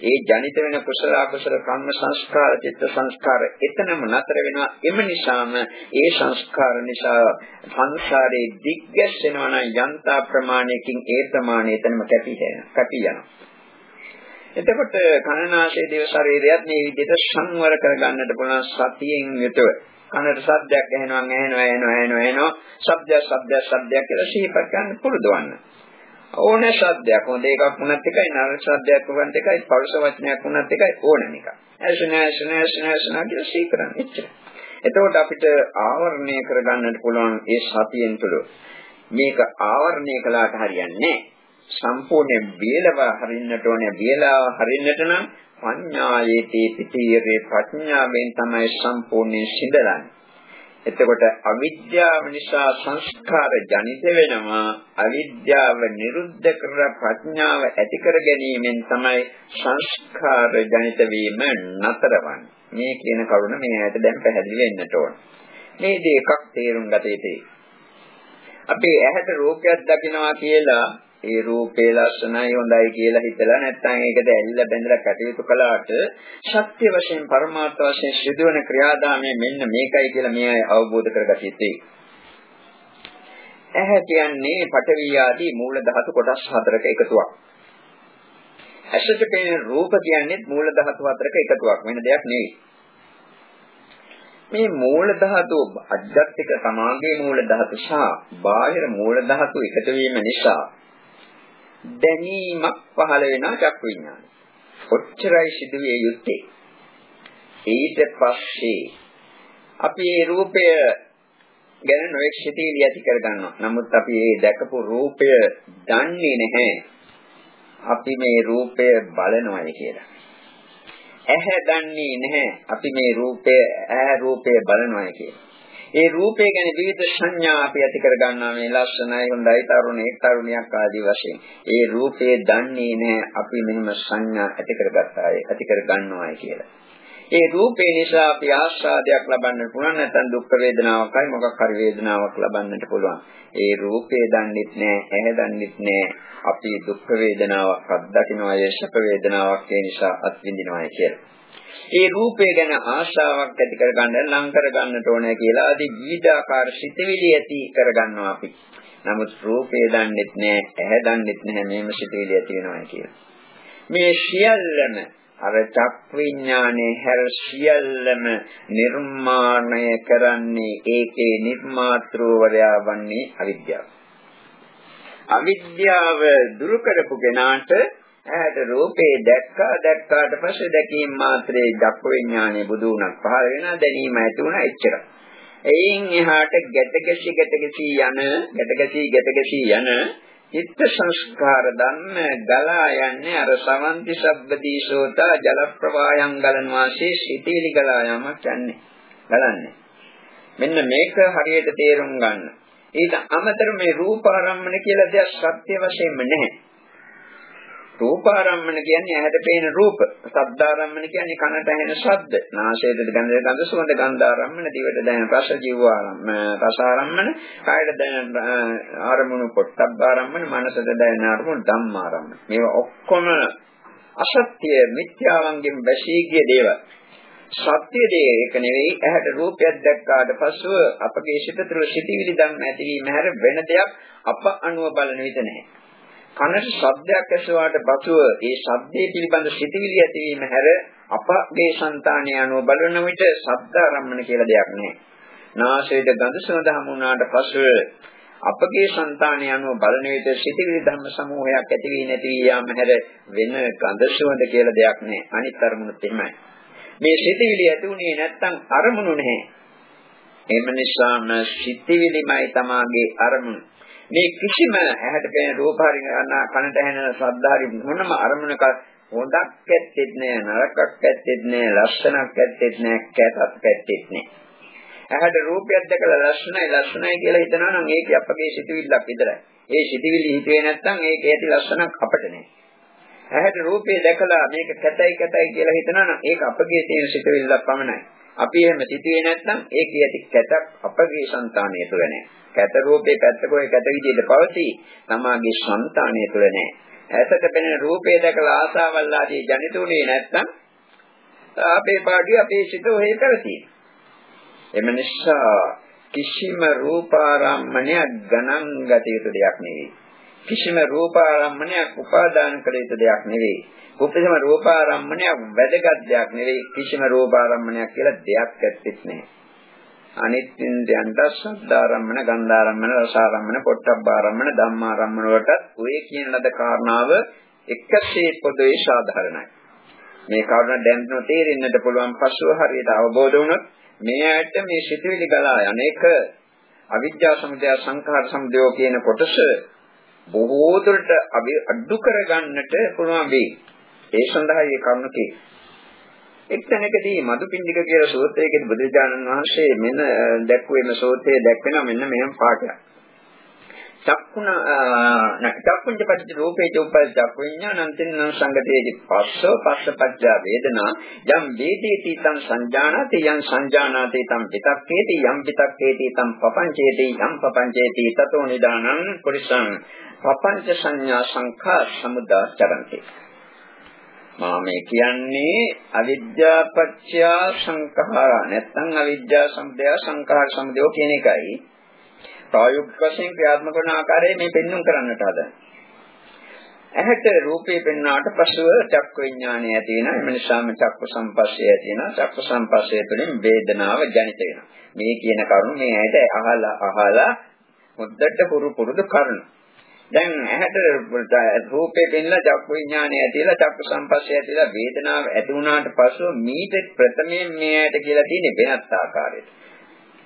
ඒ ජනිත වෙන කුසල අකුසල කර්ම සංස්කාර චිත්ත සංස්කාර එතනම නතර වෙනවා. එම නිසාම ඒ සංස්කාර නිසා සංසාරේ දිග්ගැස්සෙනවා නම් යන්තා ප්‍රමාණයකින් ඒ ප්‍රමාණය එතනම කැපී කැපී යනවා. එතකොට කනනාශයේ දේව ශරීරයත් මේ විදිහට සංවර කරගන්නට පුළුවන් සතියෙන් යුතුව. කනට ශබ්දයක් ඇහෙනවා ඇහෙනවා ඇහෙනවා ඇහෙනවා ඇහෙනවා ශබ්දයක් ශබ්දයක් ශබ්දයක් කියලා සිහිපත් ගන්න පුරුදවන්න. ඕනේ ශබ්දයක් හොඳ එකක් වුණත් එකයි නරක ශබ්දයක් වුණත් එකයි පරුෂ වචනයක් වුණත් එකයි ඕනම එකක්. ඇසන ඇසන ඇසන ඇසන කියලා සිහි කරන්න එච්චර. එතකොට අපිට ආවරණය කරගන්නට පුළුවන් ඒ සතියෙන් තුළ මේක ආවරණය කළාට හරියන්නේ සම්පූර්ණ බේලව හරින්නට ඕනේ බේලා හරින්නට නම් පඤ්ඤායේතේ පිටියේ ප්‍රඥාවෙන් තමයි සම්පූර්ණයෙන් සිඳලන්නේ. එතකොට අවිද්‍යාව නිසා සංස්කාර ජනිත වෙනවා. අවිද්‍යාව නිරුද්ධ කර ප්‍රඥාව ඇති කර ගැනීමෙන් තමයි සංස්කාර ජනිත වීම නතරවන්නේ. මේ කියන කරුණ මේ ඇයට දැන් පැහැදිලි වෙන්නට ඕන. මේ දෙකක් තේරුම් ගත යුතුයි. අපි ඇහැට රූපයක් දකිනවා කියලා ඒ රූපේ ලස්සනයි හොඳයි කියලා හිතලා නැත්නම් ඒකට ඇල්ල බැඳලා කටයුතු කළාට ශක්තිය වශයෙන් පරමාර්ථ වශයෙන් සිදුවන ක්‍රියාදාමය මෙන්න මේකයි කියලා මේ අය අවබෝධ කරගත යුතුයි. ඇහැ කියන්නේ පඨවි ආදී මූල ධාතු කොටස් හතරක එකතුවක්. ඇසට පෙනෙන රූප කියන්නේ මූල ධාතු හතරක එකතුවක් වෙන දෙයක් නෙවෙයි. මේ මූල ධාතු අධ්‍යාත්මික සමාගයේ මූල ධාතු සහ බාහිර මූල ධාතු එකතු වීම නිසා දැනීමක් පහළ වෙනා චක්කු විඥානය. ඔච්චරයි සිදුවේ යුත්තේ. ඊට පස්සේ අපි මේ රූපය ගැන නොඑක් සිතීලිය ඇති කර ගන්නවා. නමුත් අපි මේ දැකපු රූපය දන්නේ නැහැ. අපි මේ රූපය බලනවායි කියලා. ඇහැ දන්නේ නැහැ. අපි මේ රූපය ඇහැ රූපය බලනවායි කියලා. ඒ රූපය ගැන විවිධ සංඥා අපි ඇති කර ගන්නවා මේ ලස්සනයි හොඳයි තරුණේ තරුණියක් ආදී වශයෙන්. ඒ රූපය දන්නේ නැහැ අපි මෙහෙම සංඥා ඇති කරගත්තාය ඇති කර ගන්නවායි කියලා. ඒ රූපේ නිසා අපි ආස්වාදයක් ලබන්නට පුළුවන් නැත්නම් දුක් වේදනාවක්යි මොකක් හරි වේදනාවක් ලබන්නට පුළුවන්. ඒ රූපේ දන්නෙත් නෑ, ඇහැ දන්නෙත් නෑ. අපි දුක් වේදනාවක් අත්දකින්නවා, ඒ සැප වේදනාවක් ඒ නිසා අත්විඳිනවායි කියලා. ඒ රූපය ගැන ආශාවක් ඇති කරගන්න ලං කරගන්නට ඕනේ කියලා ආදී විවිධාකාර සිතවිලි ඇති කරගන්නවා අපි. නමුත් රූපය දන්නෙත් නෑ, ඇහැ දන්නෙත් නැහැ මේම සිතවිලි ඇති වෙනවා කියලා. මේ සියල්ලම අර චක් විඥානේ හැර සියල්ලම නිර්මාණය කරන්නේ ඒකේ නිර්මාතෘවරයා වන්නේ අවිද්‍යාව. අවිද්‍යාව දුරු කරපු කෙනාට ඇහැට රූපේ දැක්කා දැක්කාට පස්සේ දැකීම මාත්‍රේ දක්ව විඥානයේ බුදු උනක් පහළ වෙනා දැනීම ඇති වුණා එච්චරයි. එයින් එහාට ගැටගැසි ගැටගැසි යන ගැටගැසි ගැටගැසි යන චිත්ත සංස්කාර ධම්ම ගලා යන්නේ අර සමන්ති සබ්බදී සෝතා ජල ප්‍රවාහයන් ගලන වාසේ සිටිලි ගලා යමක් යන්නේ. ගලන්නේ. මෙන්න මේක හරියට තේරුම් ගන්න. ඊට අමතර මේ රූපාරම්මන කියලා දෙයක් සත්‍ය වශයෙන්ම නැහැ. රූපාරම්මන කියන්නේ ඇහැට පේන රූප. ශබ්දාරම්මන කියන්නේ කනට ඇහෙන ශබ්ද. නාසයට ගඳ ගඳ සුවඳ ගන්ධාරම්මන, දිවට දැනෙන රස ජීවාරම්මන, රසාරම්මන, කායට දැනෙන ආරමුණු පොට්ටබ්බාරම්මන, මනසට දැනෙන ආරමුණු ධම්මාරම්මන. මේවා ඔක්කොම අසත්‍ය මිත්‍යාවන්ගෙන් බැසී ගිය දේවල්. සත්‍ය දේ ඒක නෙවෙයි ඇහැට රූපයක් දැක්කාට පසුව අපගේ සිත තුළ සිටිවිලි ධම්ම ඇතිවීම හැර වෙන දෙයක් අප අනුව බලන විට නැහැ. කනට ශබ්දයක් ඇසුවාට පසුව ඒ ශබ්දයේ පිළිබඳ සිතිවිලි ඇතිවීම හැර අපගේ సంతාණය අනුව බලන විට ශබ්ද ආරම්මන කියලා දෙයක් නැහැ. නාසයේද ගඳ සුවඳ හමුුණාට පසුව අපගේ సంతාණය අනුව බලන විට සිතිවිලි ධර්ම සමූහයක් ඇති වී නැති වී යාම හැර වෙන ගඳ සුවඳ කියලා දෙයක් නැහැ. අනිත් අරමුණුත් එහෙමයි. මේ සිතිවිලි ඇති වුණේ නැත්නම් අරමුණු නැහැ. එම නිසාම සිතිවිලිමයි තමාගේ අරමුණු. මේ කිසිම ඇහැට පෙනෙන රූප හරි කනට ඇහෙන ශබ්ද හරි මොනම අරමුණක හොඳක් ඇත්තෙත් නෑ නරකක් ඇත්තෙත් නෑ ලස්සනක් ඇත්තෙත් නෑ කැතක් ඇත්තෙත් නෑ ඇහැට රූපයක් දැකලා ලස්සනයි ලස්සනයි කියලා හිතනවා නම් ඒක අපගේ සිතුවිල්ලක් විතරයි. ඒ සිතුවිලි හිතුවේ නැත්නම් ඒක ඇති ලස්සනක් අපට නෑ. ඇහැට රූපේ දැකලා මේක කැතයි කැතයි කියලා හිතනවා නම් ඒක අපගේ තියෙන සිතුවිල්ලක් පමණයි. අපි එහෙම සිටියේ නැත්නම් ඒ කියති කැතක් අපගේ సంతානය තුළ නැහැ. කැත රූපේ පැත්තකෝ ඒ කැත විදිහට පවතී. තමාගේ సంతානය තුළ නැහැ. ඇසට පෙනෙන රූපේ දැකලා ආසාවල් ආදී ජනිත උනේ නැත්නම් අපේ පාඩුවේ අපේ සිත ඔහේ කරතියි. එම නිසා කිසිම රූපාරම්මණයක් ගණන් ගත යුතු දෙයක් නෙවෙයි. කිසිම රූපාරම්මණයක් උපාදාන කළ යුතු දෙයක් නෙවෙයි. කිසිම රූපාරම්මණයක් වැදගත් දෙයක් නෙවෙයි. කිසිම රූපාරම්මණයක් කියලා දෙයක් ඇත්තෙත් නැහැ. අනිත් ඉන්ද්‍රයන්ට ශබ්දාරම්මන, ගන්ධාරම්මන, රසාරම්මන, පොට්ටබ්බාරම්මන, ධම්මාරම්මන වලට ඔය කියන ලද කාරණාව එකසේ පොදුවේ සාධාරණයි. මේ කාරණා දැන් තේරෙන්නට පුළුවන් පසුව හරියට අවබෝධ වුණොත් මේ ඇයට මේ සිතුවිලි ගලා අනේක අවිද්‍යා සමුදය සංඛාර සමුදය කියන කොටස බොහෝ දුරට අඩු කරගන්නට පුළුවන් වෙයි. ඒ සඳහා මේ කරුණ තියෙනවා. එක්තැනකදී මදුපිණ්ඩික කියලා සූත්‍රයකදී බුදුරජාණන් වහන්සේ මෙන්න දැක්ුවේ මේ සූත්‍රයේ දැක්වෙනවා මෙන්න මෙහෙම පාඩයක්. චක්කුණ චක්කුංච පටිච්ච රූපේ චෝපල් චක්කු විඥානං තින්න සංගතේති පස්සෝ පස්සපච්චා වේදනා යම් වේදේති තං සංජානාති යම් සංජානාති තං පිටක්කේති යම් පිටක්කේති තං පපංචේති යම් පපංචේති තතෝ නිදානං පුරිසං පපංච සංඥා සංඛා සමුදා චරන්ති මා මේ කියන්නේ අවිද්‍යාපච්චය සංඛාරා නැත්නම් අවිද්‍යා සම්දය සංඛාර සම්දයෝ කියන එකයි ප්‍රායෝගික වශයෙන් ක්‍රියාත්මක වන ආකාරය මේ පෙන්වන්න කරන්නට හදන. ඇහැට රූපේ පෙන්වාට පසුව චක්ක විඥානය ඇති වෙනවා. එම නිසාම චක්ක සංපස්සය ඇති වෙනවා. චක්ක සංපස්සය තුළින් වේදනාව ජනිත වෙනවා. මේ කියන කරුණ මේ ඇයට අහලා අහලා මුද්දට පුරු පුරුදු කරුණ. දැන් ඇහැට රූපේ පෙන්ලා චක්ක විඥානය ඇතිලා චක්ක සංපස්සය ඇතිලා වේදනාව ඇති වුණාට පසුව මීට ප්‍රථමයෙන් මේ ඇයට කියලා තියෙන වෙනත් ආකාරයකට.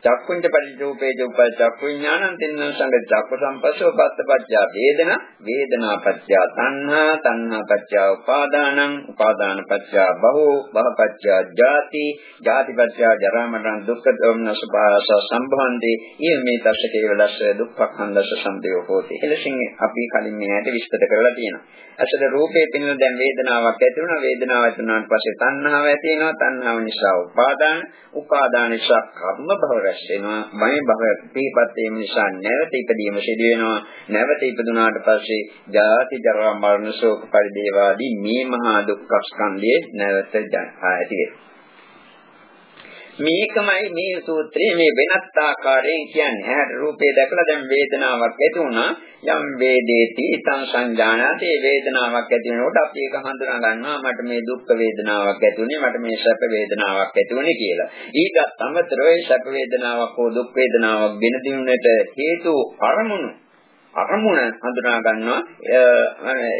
චක්කුංච පරිජෝපේ ජෝපල් චක්කු විඥානං තින්න සංග චක්ක සම්පස්සෝ පස්සපච්චා වේදනා වේදනා පච්චා තණ්හා තණ්හා පච්චා උපාදානං උපාදාන පච්චා බහෝ බහ පච්චා ජාති ජාති පච්චා ජරා මරණ දුක්ඛ දෝමනස පාස සම්භවන්ති ඊමේ දර්ශකේ වලස් දුක්ඛඛණ්ඩස සම්දේව හෝති. එලෙසින් අපි කලින් මෙයට විස්තර කරලා තියෙනවා. අසල රූපේ පින්න දැන් වේදනාවක් ඇති වුණා. වේදනාව ඇති වුණාට පස්සේ තණ්හාව ඇති වෙනවා. තණ්හාව නිසා උපාදාන උපාදාන නිසා කර්ම භව රැස් වෙනවා. මේ භව පිටපත් වීම නිසා නැවත ඉදීම සිදු වෙනවා. නැවත ඉපදුනාට පස්සේ ජාති ජරා මරණ ශෝක පරිදේවාදී මේ මහා දුක්ඛ ස්කන්ධයේ නැවත ඇති වෙනවා. මේකමයි මේ සූත්‍රයේ මේ වෙනත් ආකාරයෙන් කියන්නේ. ඇහැට රූපේ දැකලා දැන් වේදනාවක් ඇති වුණා. යම් වේදේති තං සංජානාති වේදනාවක් ඇති වෙනකොට අපි ඒක හඳුනා ගන්නවා මට මේ දුක් වේදනාවක් ඇති වුණේ මට මේ සැප වේදනාවක් ඇති වුණේ කියලා. ඊට අමතරව සැප වේදනාවක් හෝ දුක් වේදනාවක් ගෙන දිනුනට හේතු අරමුණු අරමුණ හඳුනා ගන්නවා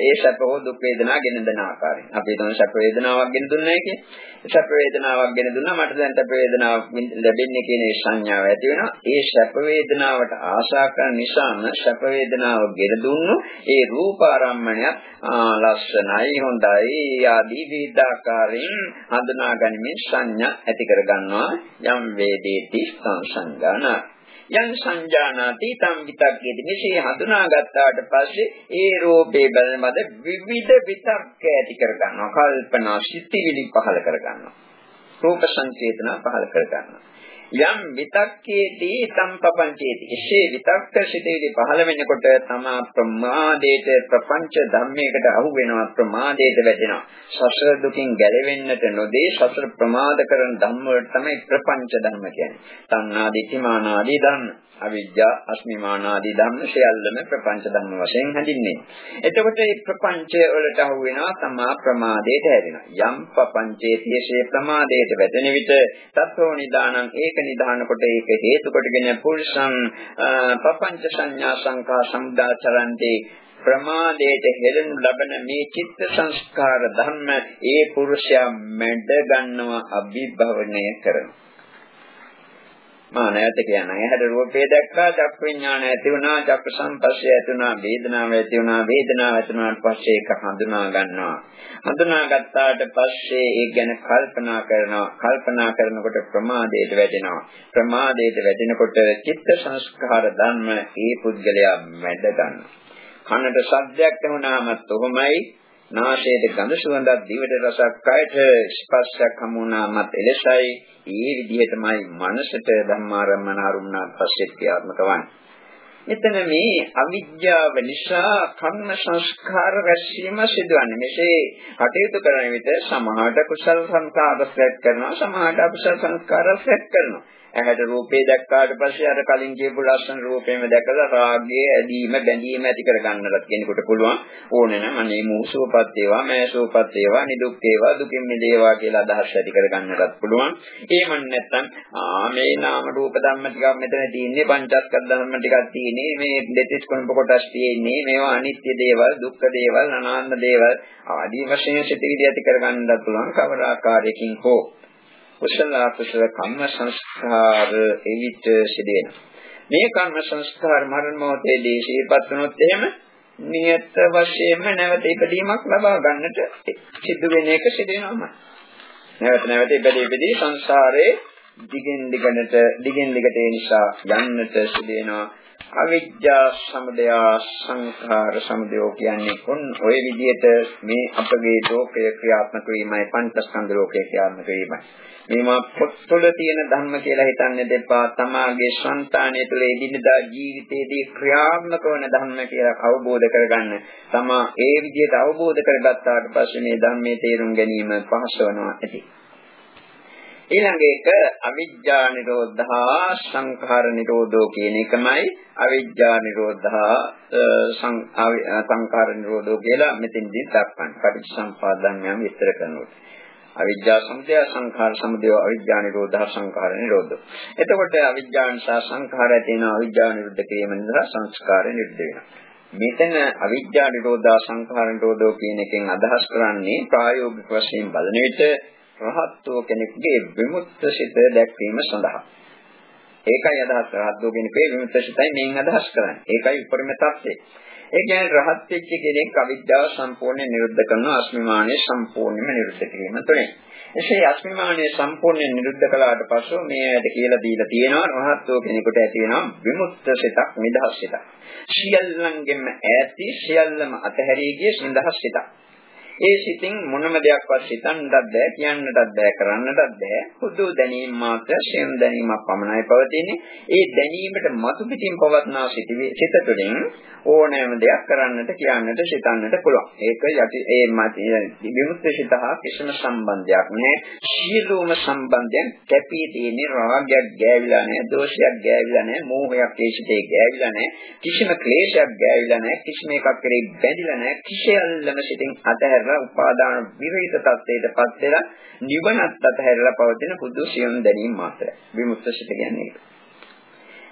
ඒ සැප හෝ දුක් වේදනා ගෙන දෙන ආකාරයෙන්. අපි හිතමු සැප වේදනාවක් ගෙන දුන්නයි කියන්නේ. සැප වේදනාවක් ගෙන දුන්නා මට දැන් සැප වේදනාවක් ලැබෙන්නේ කියන සංඥාව ඇති වෙනවා. ඒ සැප වේදනාවට ආශා කරන නිසාම සැප වේදනාව ගෙන දුන්නු ඒ රූප ආරම්මණය ලස්සනයි හොඳයි ආදී විවිධාකාරයෙන් හඳුනා ගැනීමෙන් සංඥා ඇති කර ගන්නවා යම් වේදේති සංසංගානා යම් සංජානාති තම් විතක්කේති මෙසේ හඳුනාගත්තාට පස්සේ ඒ රූපේ බලනමද විවිධ විතක්ක ඇති කර ගන්නවා කල්පනා සිතිවිලි පහල කර ගන්නවා රූප සංචේතන පහල කර ගන්නවා යම් විතක්කේදී සම්පපංචේති එසේ විතක්ක සිතේදී පහළ වෙනකොට තමා ප්‍රමාදයට ප්‍රපංච ධර්මයකට අහු වෙනවා ප්‍රමාදයට වැටෙනවා සසර දුකින් ගැලවෙන්නට නොදේ සසර ප්‍රමාද කරන ධර්ම වලට තමයි ප්‍රපංච ධර්ම කියන්නේ. තණ්හා දිටිමානාදී ධර්ම. අවිද්‍යා අස්මිමාන ආදී ධර්ම සියල්ලම ප්‍රපංච ධර්ම වශයෙන් හැඳින්වෙන්නේ. එතකොට මේ ප්‍රපංච වලට අහු වෙනවා තමා ප්‍රමාදයට හැදෙනවා. යම් ප්‍රපංචයේ තියසේ ප්‍රමාදයට වැටෙන විට තත්ෝ නිදානං ඒක නිදාන කොට ඒක හේතු කොටගෙන පුරුෂං ප්‍රපංච සංඥා සංකා සමුදාචරන්තේ ප්‍රමාදයට හෙළනු ලබන මේ චිත්ත සංස්කාර ධර්ම ඒ පුරුෂයා මැඩ ගන්නවා අභිභවනය කරනවා මා නැවත කියනවා. ඇහැට රූපේ දැක්කා, චක්ක විඥාන ඇති වුණා, චක්ක සංපස්සේ ඇති වුණා, වේදනාව ඇති වුණා, වේදනාව ඇති වුණාට පස්සේ ඒක හඳුනා ගන්නවා. හඳුනා ගත්තාට පස්සේ ඒ ගැන කල්පනා කරනවා. කල්පනා කරනකොට ප්‍රමාදයට වැටෙනවා. ප්‍රමාදයට වැටෙනකොට චිත්ත සංස්කාර ධර්ම ඒ පුද්ගලයා මැඩ ගන්නවා. කනට ශබ්දයක් ඇහුණාමත් ඔහොමයි නාසයට ගඳ සුවඳක් දිවට රසක් කයට ස්පර්ශයක් හමු වුණාමත් එලෙසයි ඒ විදිහටමයි මනසට ධම්මාරම්මන අරුණාත් පස්සේ ක්‍රියාත්මක වන්නේ. මෙතන මේ අවිද්‍යාව නිසා කර්ම සංස්කාර රැස්වීම සිදුවන්නේ. මෙසේ කටයුතු කරන විට සමහරට කුසල සංස්කාර රැස් කරනවා සමහරට අකුසල සංස්කාර රැස් කරනවා. ඇහැට රූපේ දැක්කාට පස්සේ අර කලින් කියපු ලස්සන රූපේම දැකලා රාගය ඇදීම බැඳීම ඇති කර ගන්නලත් කෙනෙකුට පුළුවන්. ඕනේ නම් අනේ මූසෝපත් වේවා මෑසෝපත් වේවා නිදුක් වේවා දුකින් මිදේවා කියලා අදහස් ඇති කර ගන්නලත් පුළුවන්. එහෙම නැත්නම් ආ මේ නාම රූප ධම්ම ටිකක් මෙතන තියෙන්නේ පංචස්කන්ධ ධර්ම ටිකක් තියෙන්නේ මේ දෙතිස් කුණප කොටස් තියෙන්නේ මේවා අනිත්‍ය දේවල් දුක්ඛ දේවල් අනාත්ම දේවල් ආදී වශයෙන් සිතිවිලි ඇති කර ගන්නත් පුළුවන් කවර ආකාරයකින් හෝ. කුසල අකුසල කම්ම සංස්කාර එවිට සිදෙනවා. මේ කම්ම සංස්කාර මරණ මොහොතේදී සිහිපත් වුණොත් එහෙම නියත වශයෙන්ම නැවත ඉපදීමක් ලබා ගන්නට සිදු වෙන එක සිදෙනවම. නැවත නැවත ඉපදී ඉපදී සංසාරේ දිගින් දිගට දිගින් දිගට ඒ නිසා යන්නට සිදෙනවා. අවිද්‍යා සමුදය සංඛාර සමුදය කියන්නේ කොන් ඔය විදිහට මේ අපගේ ලෝකය ක්‍රියාත්මක වීමයි පංචස්කන්ධ ලෝකය ක්‍රියාත්මක වීමයි. මේවා පොත්වල තියෙන ධර්ම කියලා හිතන්නේ දෙපා තමාගේ సంతානය තුළ එදිනදා ජීවිතයේදී ක්‍රියාත්මක වන ධර්ම කියලා අවබෝධ කරගන්න. තමා ඒ විදිහට අවබෝධ කරගත්තාට පස්සේ මේ ධර්මයේ තේරුම් ගැනීම පහසු වෙනවා ඇති. ඊළඟ එක අවිජ්ජා නිරෝධා සංඛාර නිරෝධෝ කියන එකමයි අවිජ්ජා නිරෝධා සංඛාර නිරෝධෝ කියලා මෙතෙන්දී දක්වන්නේ. පටිච්චසම්පාදන්යම විස්තර කරනකොට. අවිජ්ජා සමුදය සංඛාර සමුදය අවිජ්ජා නිරෝධා සංඛාර නිරෝධෝ. එතකොට අවිජ්ජා නිසා සංඛාර ඇති වෙනවා අවිජ්ජා නිරුද්ධ කිරීම නිසා සංස්කාර නිරුද්ධ වෙනවා. මෙතන අවිජ්ජා නිරෝධා සංඛාර නිරෝධෝ කියන එකෙන් අදහස් කරන්නේ ප්‍රායෝගික වශයෙන් බලන විට රහත්ව කෙනෙකුගේ විමුක්ත සිත දැක්වීම සඳහා. ඒකයි අදහස් රහත්ව කෙනෙකුගේ විමුක්ත සිතයි මේන් අදහස් කරන්නේ. ඒකයි උපරිම තත්ත්වය. ඒ කියන්නේ රහත් වෙච්ච කෙනෙක් අවිද්‍යාව සම්පූර්ණයෙන් නිරුද්ධ කරනවා අස්මිමානය සම්පූර්ණයෙන්ම නිරුද්ධ කිරීම තුළින්. එසේ අස්මිමානය සම්පූර්ණයෙන් නිරුද්ධ කළාට පසු මේ ඇයට කියලා දීලා තියෙනවා රහත්ව කෙනෙකුට ඇති වෙනවා විමුක්ත සිතක් නිදහස් සිතක්. සියල්ලංගෙම ඈති සියල්ලම අතහැරී ගිය නිදහස් සිතක්. ඒ සිතින් මොනම දෙයක්වත් හිතන්නටත් බෑ කියන්නටත් බෑ කරන්නටත් බෑ. හුදු දැනීම මාත්‍ර ශේම් දැනීමක් පමණයි පවතින්නේ. ඒ දැනීමට මතු පිටින් පවත්නා සිටිවේ සිත තුළින් ඕනෑම දෙයක් කරන්නට කියන්නට සිතන්නට පුළුවන්. ඒක යටි ඒ විමුක්ති සිත හා කිසිම සම්බන්ධයක් නැහැ සියලුම සම්බන්ධයන් කැපී තියෙන්නේ රාගයක් ගෑවිලා නැහැ දෝෂයක් ගෑවිලා නැහැ මෝහයක් ඒ සිතේ ගෑවිලා නැහැ කිසිම ක්ලේශයක් ගෑවිලා නැහැ කිසිම එකක් කෙරෙහි බැඳිලා නැහැ කිසියල්ලම සිතින් අතහැර අතහැරලා උපාදාන විරහිත තත්ත්වයටපත් වෙලා නිවනත් අතහැරලා පවතින පුදු සියුම් දැනීම මාත්‍රයි. විමුක්ත සිත කියන්නේ ඒක.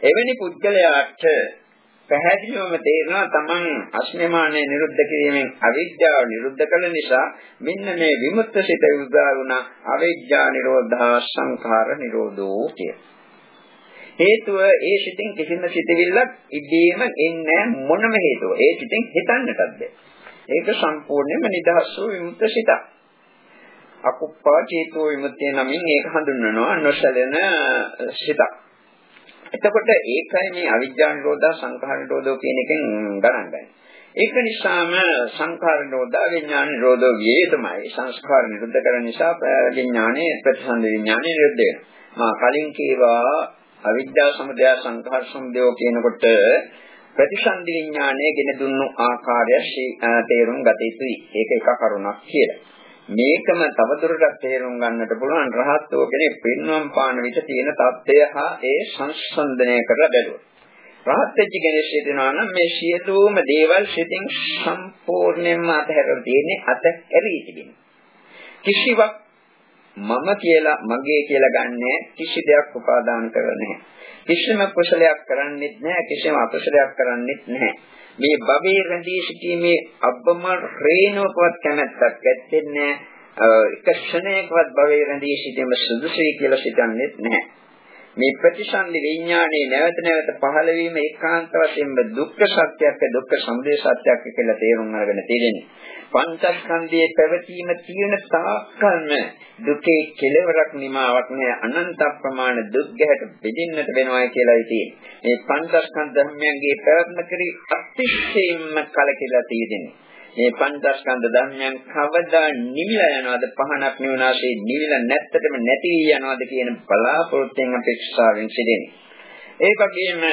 එවැනි පුද්ගලයාට පැහැදිලිවම තේරෙනවා තමන් අස්මිමානය නිරුද්ධ කිරීමෙන් අවිද්‍යාව නිරුද්ධ කළ නිසා මෙන්න මේ විමුක්ත සිත උදා වුණ අවිද්‍යා නිරෝධා සංඛාර නිරෝධෝ කිය. හේතුව ඒ සිතින් කිසිම සිතවිල්ලක් ඉදීම එන්නේ මොනම හේතුව. ඒ සිතින් හිතන්නටත් බැහැ. ඒක සම්පූර්ණයෙන්ම නිදහස් වූ විමුක්ත සිතක්. අකුප්පා චේතෝ විමුක්තිය නමින් ඒක හඳුන්වනවා නොසැලෙන සිතක්. එතකොට ඒකයි මේ අවිජ්ජා නිරෝධා සංඛාර නිරෝධෝ කියන එකෙන් ගණන් ගන්නේ. ඒක නිසාම සංඛාර නිරෝධ විඥාන නිරෝධ වියේ තමයි සංස්කාර නිරුද්ධ කරන නිසා විඥානයේ ප්‍රතිසන්ද විඥානයේ නිරුද්ධ වෙනවා. මා කලින් කීවා අවිද්‍යා සමුදය සංඛාර සමුදය කියනකොට ප්‍රතිසන්දි විඥානයේ ගෙන දුන්නු ආකාරය තේරුම් ගත යුතුයි. ඒක එක කරුණක් කියලා. මේකම තවදුරටත් තේරුම් ගන්නට පුළුවන් රහත්ෝ කෙනෙක් පින්වම් පාන විට තියෙන தත්ත්වය හා ඒ සංසන්දනය කරලා බැලුවොත්. රහත් වෙච්ච කෙනෙක් සිටිනවා නම් මේ සියලුම දේවල් සිතින් සම්පූර්ණයෙන්ම අතහැරලා තියෙන්නේ අතහැරී තිබෙනවා. කිසිවක් මම කියලා මගේ කියලා ගන්නෑ කිසි දෙයක් උපාදාන කරන්නේ නැහැ. කිසිම කුසලයක් කරන්නේත් නැහැ කිසිම අකුසලයක් කරන්නේත් නැහැ. මේ භවයේ රැඳී සිටීමේ අබ්බම රේණුවකවත් කැමැත්තක් ඇත්තේ නැහැ. එක ක්ෂණයකවත් භවයේ රැඳී සිටීම සුදුසුයි කියලා සිතන්නේත් නැහැ. මේ ප්‍රතිසන්දි විඥානයේ නැවත නැවත පහළ වීම ඒකාන්ත වශයෙන්ම දුක්ඛ සත්‍යයක් දුක්ඛ සමුදය සත්‍යයක් කියලා තේරුම් අරගෙන තියෙන්නේ. පංචස්කන්ධයේ පැවතීම තියෙන තාක්කල්ම දුකේ කෙලවරක් නිමාවක් නෑ අනන්ත ප්‍රමාණ දුක් ගැට බෙදින්නට වෙනවා කියලායි තියෙන්නේ. මේ පංචස්කන්ධ ධර්මයන්ගේ පැවැත්ම කරි අතිශයින්ම කලකිරලා තියෙන්නේ. මේ පංචස්කන්ධ ධර්මයන් කවදා නිවිලා යනවද පහනක් නිවනාසේ නිවිලා නැත්තටම නැති යනවද කියන බලාපොරොත්තුෙන් අපේක්ෂාවෙන් සිටින්නේ. ඒ වගේම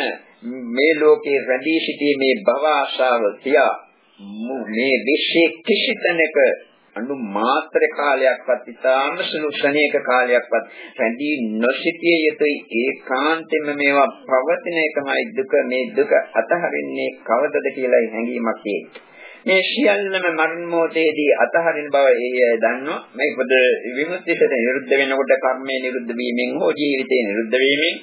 මේ ලෝකේ රැඳී සිටීමේ භව ආශාව තියා මේ විශ්ේ කිසි තැනක අනු මාත්‍ර කාලයක්වත් ඉතාම සුළු ක්ෂණයක කාලයක්වත් රැඳී නොසිටිය යුතුයි. ඒකාන්තයෙන්ම මේවා පවතින එකමයි දුක. මේ දුක අතහරින්නේ කවදද කියලා හැඟීමක් තියෙනවා මේ සියල්ලම මරණ මොහොතේදී අතහරින බව ඒ දන්නවා. මේකද විමුක්තියට නිරුද්ධ වෙනකොට කර්මය නිරුද්ධ වීමෙන් හෝ ජීවිතේ නිරුද්ධ වීමෙන්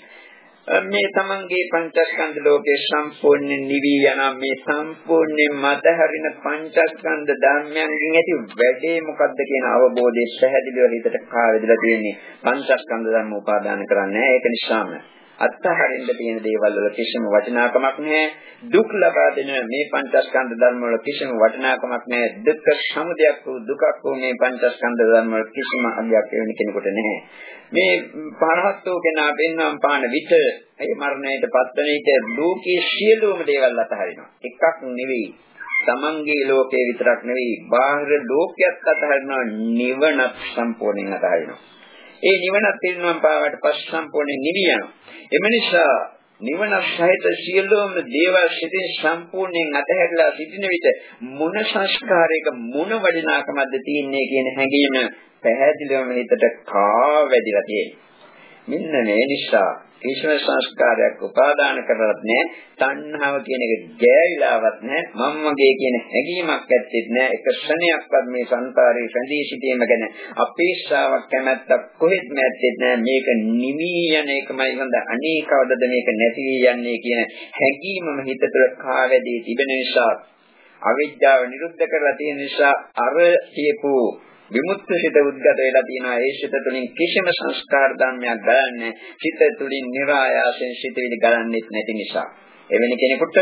මේ තමන්ගේ පංචස්කන්ධ ලෝකේ සම්පූර්ණ නිවි යන මේ සම්පූර්ණ මතහරින පංචස්කන්ධ ධර්මයන්ගෙන් ඇති වැඩේ මොකද්ද කියන අවබෝධය පැහැදිලිව හිතට කාවැදලා තියෙන්නේ. පංචස්කන්ධ ධර්ම උපාදාන කරන්නේ ඒක නිසාම. අත්හරින්න තියෙන දේවල් වල කිසිම වටිනාකමක් නැහැ. දුක් ලබා දෙන මේ පංචස්කන්ධ ධර්ම වල කිසිම වටිනාකමක් නැහැ. දුක්ඛ සමුදයක් වූ දුකක් වූ මේ පංචස්කන්ධ ධර්ම වල කිසිම අගයක් වෙන කෙනෙකුට නැහැ. මේ පරහත්ෝ කෙනා වෙනම් පාන විට ඒ මරණයට පත්වන විට ලෝකයේ සියලුම දේවල් අතහරිනවා. එකක් නෙවෙයි. තමන්ගේ ලෝකේ විතරක් නෙවෙයි බාහිර ලෝකයක් අතහරිනවා නිවනත් සම්පූර්ණයෙන් අතහරිනවා. ඒ නිවනත් පිරිනවම් පාවට පස්ස සම්පූර්ණයෙන් නිවි යනවා. එම නිසා නිවන සහිත සියලුම දේවල් සිටින් සම්පූර්ණයෙන් අතහැරලා සිටින විට මොන සංස්කාරයක මොන වටිනාකමක්ද තියෙන්නේ කියන හැඟීම පැහැදිලිවම හිතට කා වැඩිලා තියෙනවා. මෙන්න මේ නිසා කිසිම සංස්කාරයක් උපාදාන කරලත් නැහැ. තණ්හාව කියන එක ගෑවිලාවත් නැහැ. මම මගේ කියන හැඟීමක් ඇත්තෙත් නැහැ. එක ක්ෂණයක්වත් මේ සංසාරේ රැඳී සිටීම ගැන අපේක්ෂාවක් කැමැත්තක් කොහෙත්ම ඇත්තෙත් නැහැ. මේක නිමි යන එකමයි හොඳ. අනේ කවදද මේක නැති යන්නේ කියන හැඟීමම හිත තුළ කාවැදී තිබෙන නිසා අවිද්‍යාව නිරුද්ධ කරලා තියෙන නිසා අර කියපු විමුක්ත සිත උද්ගත වෙලා තියෙනවා ඒ සිත තුළින් කිසිම සංස්කාර ධර්මයක් ගලන්නේ සිත තුළින් નિરાයාසයෙන් සිතවිලි ගලන්නේත් නැති නිසා. එවැනි කෙනෙකුට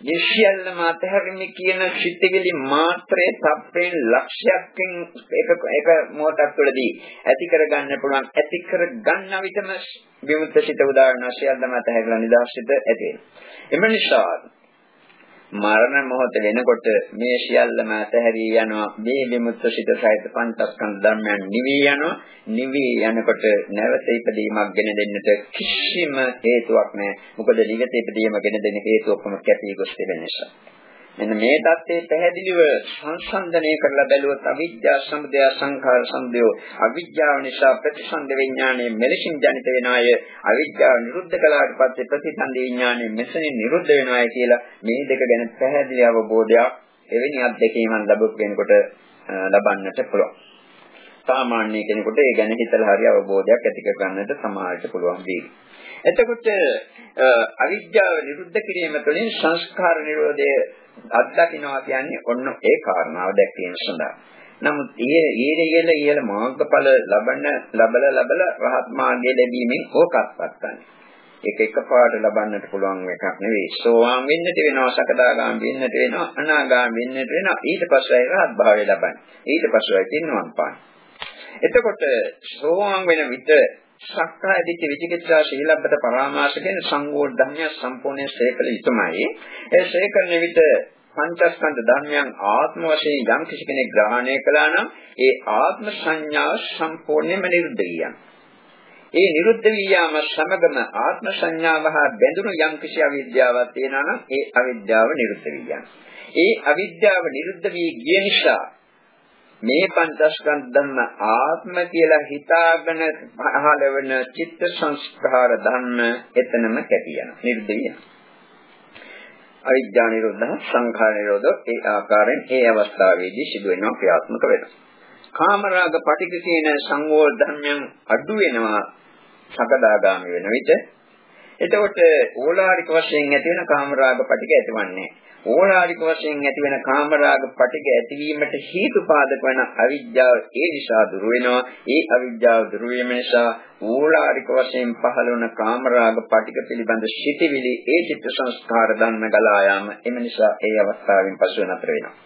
නිශ්චයල්ම අතහැරීමේ කියන සිතවිලි මාත්‍රේ තප්පෙන් ලක්ෂයක්කින් එක එක මොහොතක් තුළදී ඇති කර ගන්න පුළුවන් ඇති කර ගන්න විටම විමුක්ත සිත උදාහරණ සියල්ලම අතහැරලා නිදහස් සිත ඇති වෙනවා. එම නිසා මරණ මොහොත වෙනකොට මේ සියල්ලම අතහැරී යනවා. මේ විමුක්ත සිත සහිත පංචස්කන්ධ ධර්මයන් නිවි යනවා. නිවි යනකොට නැවත ඉපදීමක් ගෙන දෙන්නට කිසිම හේතුවක් නැහැ. මොකද නිවත ඉපදීම ගෙන දෙන හේතු ඔක්කොම කැපී ගොස් තිබෙන නිසා. මෙන්න මේ தත්ත්වය පැහැදිලිව සංසන්දනය කරලා බැලුවොත් අවිද්‍යා සමුදය සංඛාර සමුදය අවිද්‍යාව නිසා ප්‍රතිසන්ද විඥානයේ මෙලෙසින් ජනිත වෙන අය අවිද්‍යාව නිරුද්ධ කළාට පස්සේ ප්‍රතිසන්ද විඥානයේ මෙසෙනින් නිරුද්ධ වෙනවා කියලා මේ දෙක ගැන පැහැදිලි අවබෝධයක් එවැනි අත්දැකීමක් ලැබුත් වෙනකොට ලබන්නට පුළුවන්. සාමාන්‍ය කෙනෙකුට ඒ ගැන හිතලා හරි අවබෝධයක් ඇති කර ගන්නට සමාජයට පුළුවන් වෙයි. එතකොට අවිද්‍යාව නිරුද්ධ කිරීම තුළින් සංස්කාර නිරෝධය අත්දකින්නවා කියන්නේ ඔන්න ඒ කාරණාව දැක්වීම සඳහා. නමුත් ඊයේ ඊයේ ඉහළ මාර්ගඵල ලබන ලබල ලබල රහත් මාර්ගය ලැබීමෙන් ඕකත්පත් ගන්න. ඒක එකපාරට ලබන්නට පුළුවන් එකක් නෙවෙයි. සෝවාන් වෙන්නට වෙනවා, සකදාගාම වෙන්නට වෙනවා, අනාගාම වෙන්නට වෙනවා. ඊට පස්සේ රහත් භාවය ලබන්නේ. ඊට පස්සේ තින්නම් පාන. එතකොට සෝවාන් වෙන විට සක්කාය දිට්ඨි විචිකිච්ඡා ශීලබ්බත පරාමාස කියන සංගෝධ ධර්මය සම්පූර්ණයෙන් ශේකල යුතුමයි. ඒ ශේකරන විට පංචස්කන්ධ ධර්මයන් ආත්ම වශයෙන් යම් කිසි කෙනෙක් ග්‍රහණය කළා නම් ඒ ආත්ම සංඥාව සම්පූර්ණයෙන්ම නිරුද්ධ වියනවා. ඒ නිරුද්ධ වී යාම සමගම ආත්ම සංඥාව හා බැඳුණු යම් කිසි අවිද්‍යාවක් තියෙනවා නම් ඒ අවිද්‍යාව නිරුද්ධ වී යනවා. ඒ අවිද්‍යාව නිරුද්ධ වී ගිය නිසා මේ පංචස්කන්ධ ධර්ම ආත්ම කියලා හිතාගෙන පහළ වෙන චිත්ත සංස්කාර ධර්ම එතනම කැටි යනවා. නිරුද්ධ වෙනවා. අවිද්‍යා නිරෝධ සංඛාර නිරෝධ ඒ ආකාරයෙන් ඒ අවස්ථාවේදී සිදු වෙනවා ක්‍රියාත්මක වෙනවා. කාමරාග පටික කියන සංවෝල් ධර්මයන් අඩු වෙනවා සකදාගාමි වෙන විට එතකොට ඕලාරික වශයෙන් ඇති වෙන කාමරාග පටික ඇතිවන්නේ ඕලාරික වශයෙන් ඇති වෙන කාමරාග පටික ඇතිවීමට හේතුපාදක වන අවිද්‍යාව ඒ නිසා දුරු වෙනවා. ඒ අවිද්‍යාව දුරු වීම නිසා ඕලාරික වශයෙන් පහළ වන කාමරාග පටික පිළිබඳ සිටිවිලි ඒ චිත්ත සංස්කාර ධර්ම ගලා යාම එම නිසා ඒ අවස්ථාවෙන් පසු නතර වෙනවා.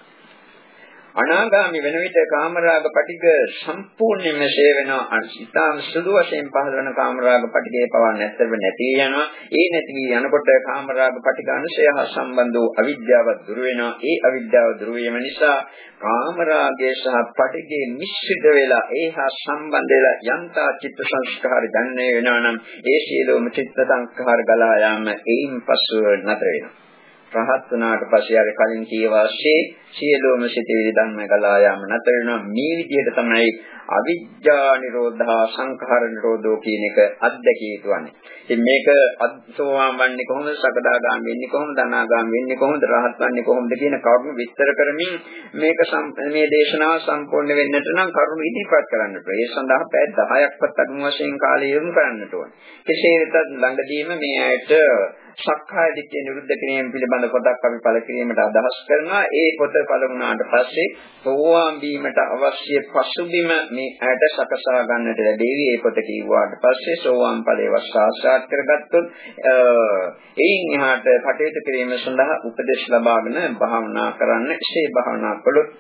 අනාගාමි වෙන විට කාමරාග පටික සම්පූර්ණයෙන්ම ෂේ වෙනවා ඉතාම සුදු වශයෙන් පහළ වෙන කාමරාග පටිකේ පවා නැත්තරම නැති යනවා. ඒ නැති වී යනකොට කාමරාග පටික අනුශය හා සම්බන්ධ වූ අවිද්‍යාව දුරු වෙනවා. ඒ අවිද්‍යාව දුරු වීම නිසා කාමරාගයේ සහ පටිකේ මිශ්‍රිත වෙලා ඒ හා සම්බන්ධ වෙලා යන්තා චිත්ත සංස්කාර ගන්නේ වෙනවා නම් ඒ සියලුම චිත්ත සංස්කාර ගලා යාම ඒයින් පසුව නතර වෙනවා. රහත් වුණාට පස්සේ අර කලින් කියවාසේ සියලුම සිටිවිලි ධර්ම ගලා යාම නැතර වෙනවා මේ විදිහට තමයි අවිජ්ජා නිරෝධා සංඛාර නිරෝධෝ කියන එක අත්දැකිය යුතුන්නේ. ඉතින් මේක අත්සෝවාන් වන්නේ කොහොමද සකදාගාම වෙන්නේ කොහොමද අනාගාම වෙන්නේ කොහොමද රහත් වන්නේ කොහොමද කියන කරුණු විස්තර කරමින් මේක මේ දේශනාව සම්පූර්ණ වෙන්නට නම් කරුණු ඉදිරිපත් කරන්නට ඕනේ. ඒ සඳහා පැය 10ක්වත් අඩු වශයෙන් කාලය යොමු කරන්නට ඕනේ. කෙසේ වෙතත් ළඟදීම මේ ඇයට සක්කාය දිට්ඨිය නිරුද්ධ කිරීම පිළිබඳ පොතක් අපි පළ කිරීමට අදහස් කරනවා. ඒ පොත පළ වුණාට පස්සේ සෝවාන් වීමට අවශ්‍ය පසුබිම මේ ඇයට සකසා ගන්නට ලැබෙවි. ඒ පොත කිව්වාට පස්සේ සෝවාන් ඵලයේ සාක්ෂාත් කරගත්තොත් එයින් එහාට කටයුතු කිරීම සඳහා උපදෙස් ලබාගෙන භාවනා කරන්න. එසේ භාවනා කළොත්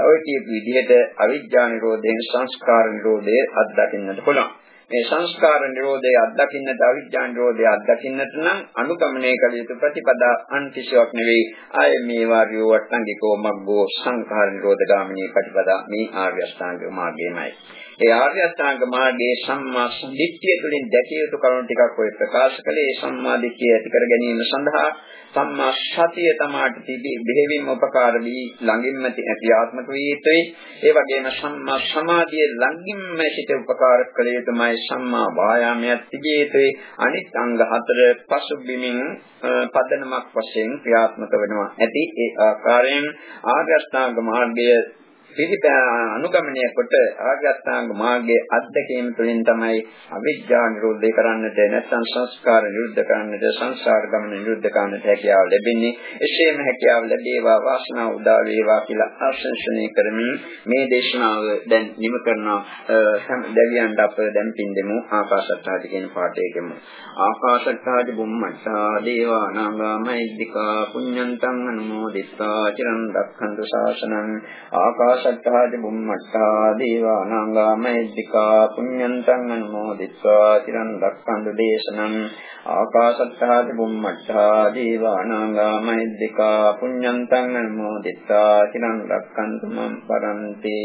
ඔය කියපු විදිහට අවිජ්ජා නිරෝධයෙන් සංස්කාර නිරෝධය අත්දකින්නට පුළුවන්. මේ සංස්කාර නිරෝධය අත්දකින්නට අවිජ්ජා නිරෝධය අත්දකින්නට නම් අනුගමනය කළ යුතු ප්‍රතිපදා අන්තිශයක් නෙවෙයි. ආය මේ වාර්යෝ වට්ටංගිකෝ මග්ගෝ සංඛාර නිරෝධ ගාමිනී ප්‍රතිපදා මේ ආර්ය අෂ්ටාංග මාර්ගයමයි. ඒ ආර්ය අෂ්ටාංග මාර්ගයේ සම්මා දිට්ඨිය තුළින් දැකිය යුතු කරුණු ටිකක් ඔය ප්‍රකාශ කළේ සම්මා දිට්ඨිය ඇති කර ගැනීම සඳහා සම්මා සතිය තමාට තිබී බෙහෙවින්ම උපකාර වී ළඟින්ම ක්‍රියාත්මක වී යුතුයි. ඒ වගේම සම්මා සමාධිය ළඟින්ම සිට උපකාර කළ යුතුමයි සම්මා වායාමයක් තිබිය යුතුයි. අනිත් අංග හතර පසුබිමින් පදනමක් වශයෙන් ක්‍රියාත්මක වෙනවා. ඇති ඒ ආකාරයෙන් ආර්ය අෂ්ටාංග මාර්ගය පිළිප අනුගමනය කොට ආර්ය අෂ්ටාංග මාර්ගයේ අධ්‍යක්ීම තුළින් තමයි අවිජ්ජා නිරෝධය කරන්නට නැත්නම් සංස්කාර නිරුද්ධ කරන්නට සංසාර ගමන නිරුද්ධ කරන්නට හැකියාව ලැබෙන්නේ. එසේම හැකියාව ලැබේවා වාසනාව උදා වේවා කියලා ආශංසනය කරමින් මේ දේශනාව දැන් නිම කරනවා. දෙවියන්ට අප දැන් පින් දෙමු. ආකාශත්තාද කියන පාඩේකෙමු ආකාශත්තාද බුම්මත්තා දේවා නාගාමයිද්దికා පුඤ්ඤන්තං අනුමෝදිත්වා. චිරන් රක්ඛන්තු ශාසනං. ආකාශ සට්ඨාද බුම්මට්ටා දේවා නාංගා මෛද්దికා පුඤ්ඤන්තං අනුමෝදිත්වා තිරන් රක්ඛන්තු දේශනම් ආකාශට්ඨාද බුම්මට්ටා දේවා නාංගා මෛද්దికා පුඤ්ඤන්තං අනුමෝදිත්වා තිරන් රක්ඛන්තු මම් පරන්ති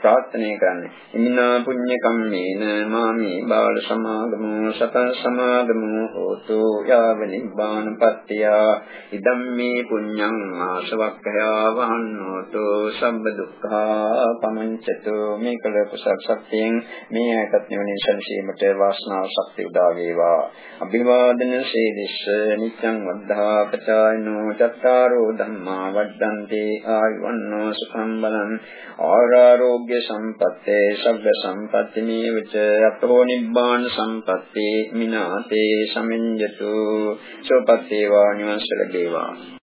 ප්‍රාර්ථනා කරන්නේ ඉමිනා පුඤ්ඤ කම්මේන මාමේ බාල සමාගමෝ සතං සමාගමෝ හෝතු යාව නිබ්බාන පත්‍ත්‍යා ඉදම්මේ පුඤ්ඤං ආශවක්ඛයා වහන්නෝතෝ සම්බදු දුක්ඛා පමංචතු. මේ කල කුසල ශක්තියෙන් මේ ඇයටත් නිවනින් සැනසීමට වාසනාව ශක්තිය උදා වේවා. අභිවාදන සීලිස්ස නිච්ඡං වද්ධා පචායනෝ චත්තාරෝ ධම්මා වඩ්ඩන්ති ආයුවන්නෝ සුඛං බලං. ආරෝග්‍ය සම්පත්තේ සබ්බ සම්පatti නීවච අතෝ නිබ්බාන සම්පatti මිනාතේ සමිඤ්ඤතු සෝපත්තේ වා නිවංශ ලැබේවා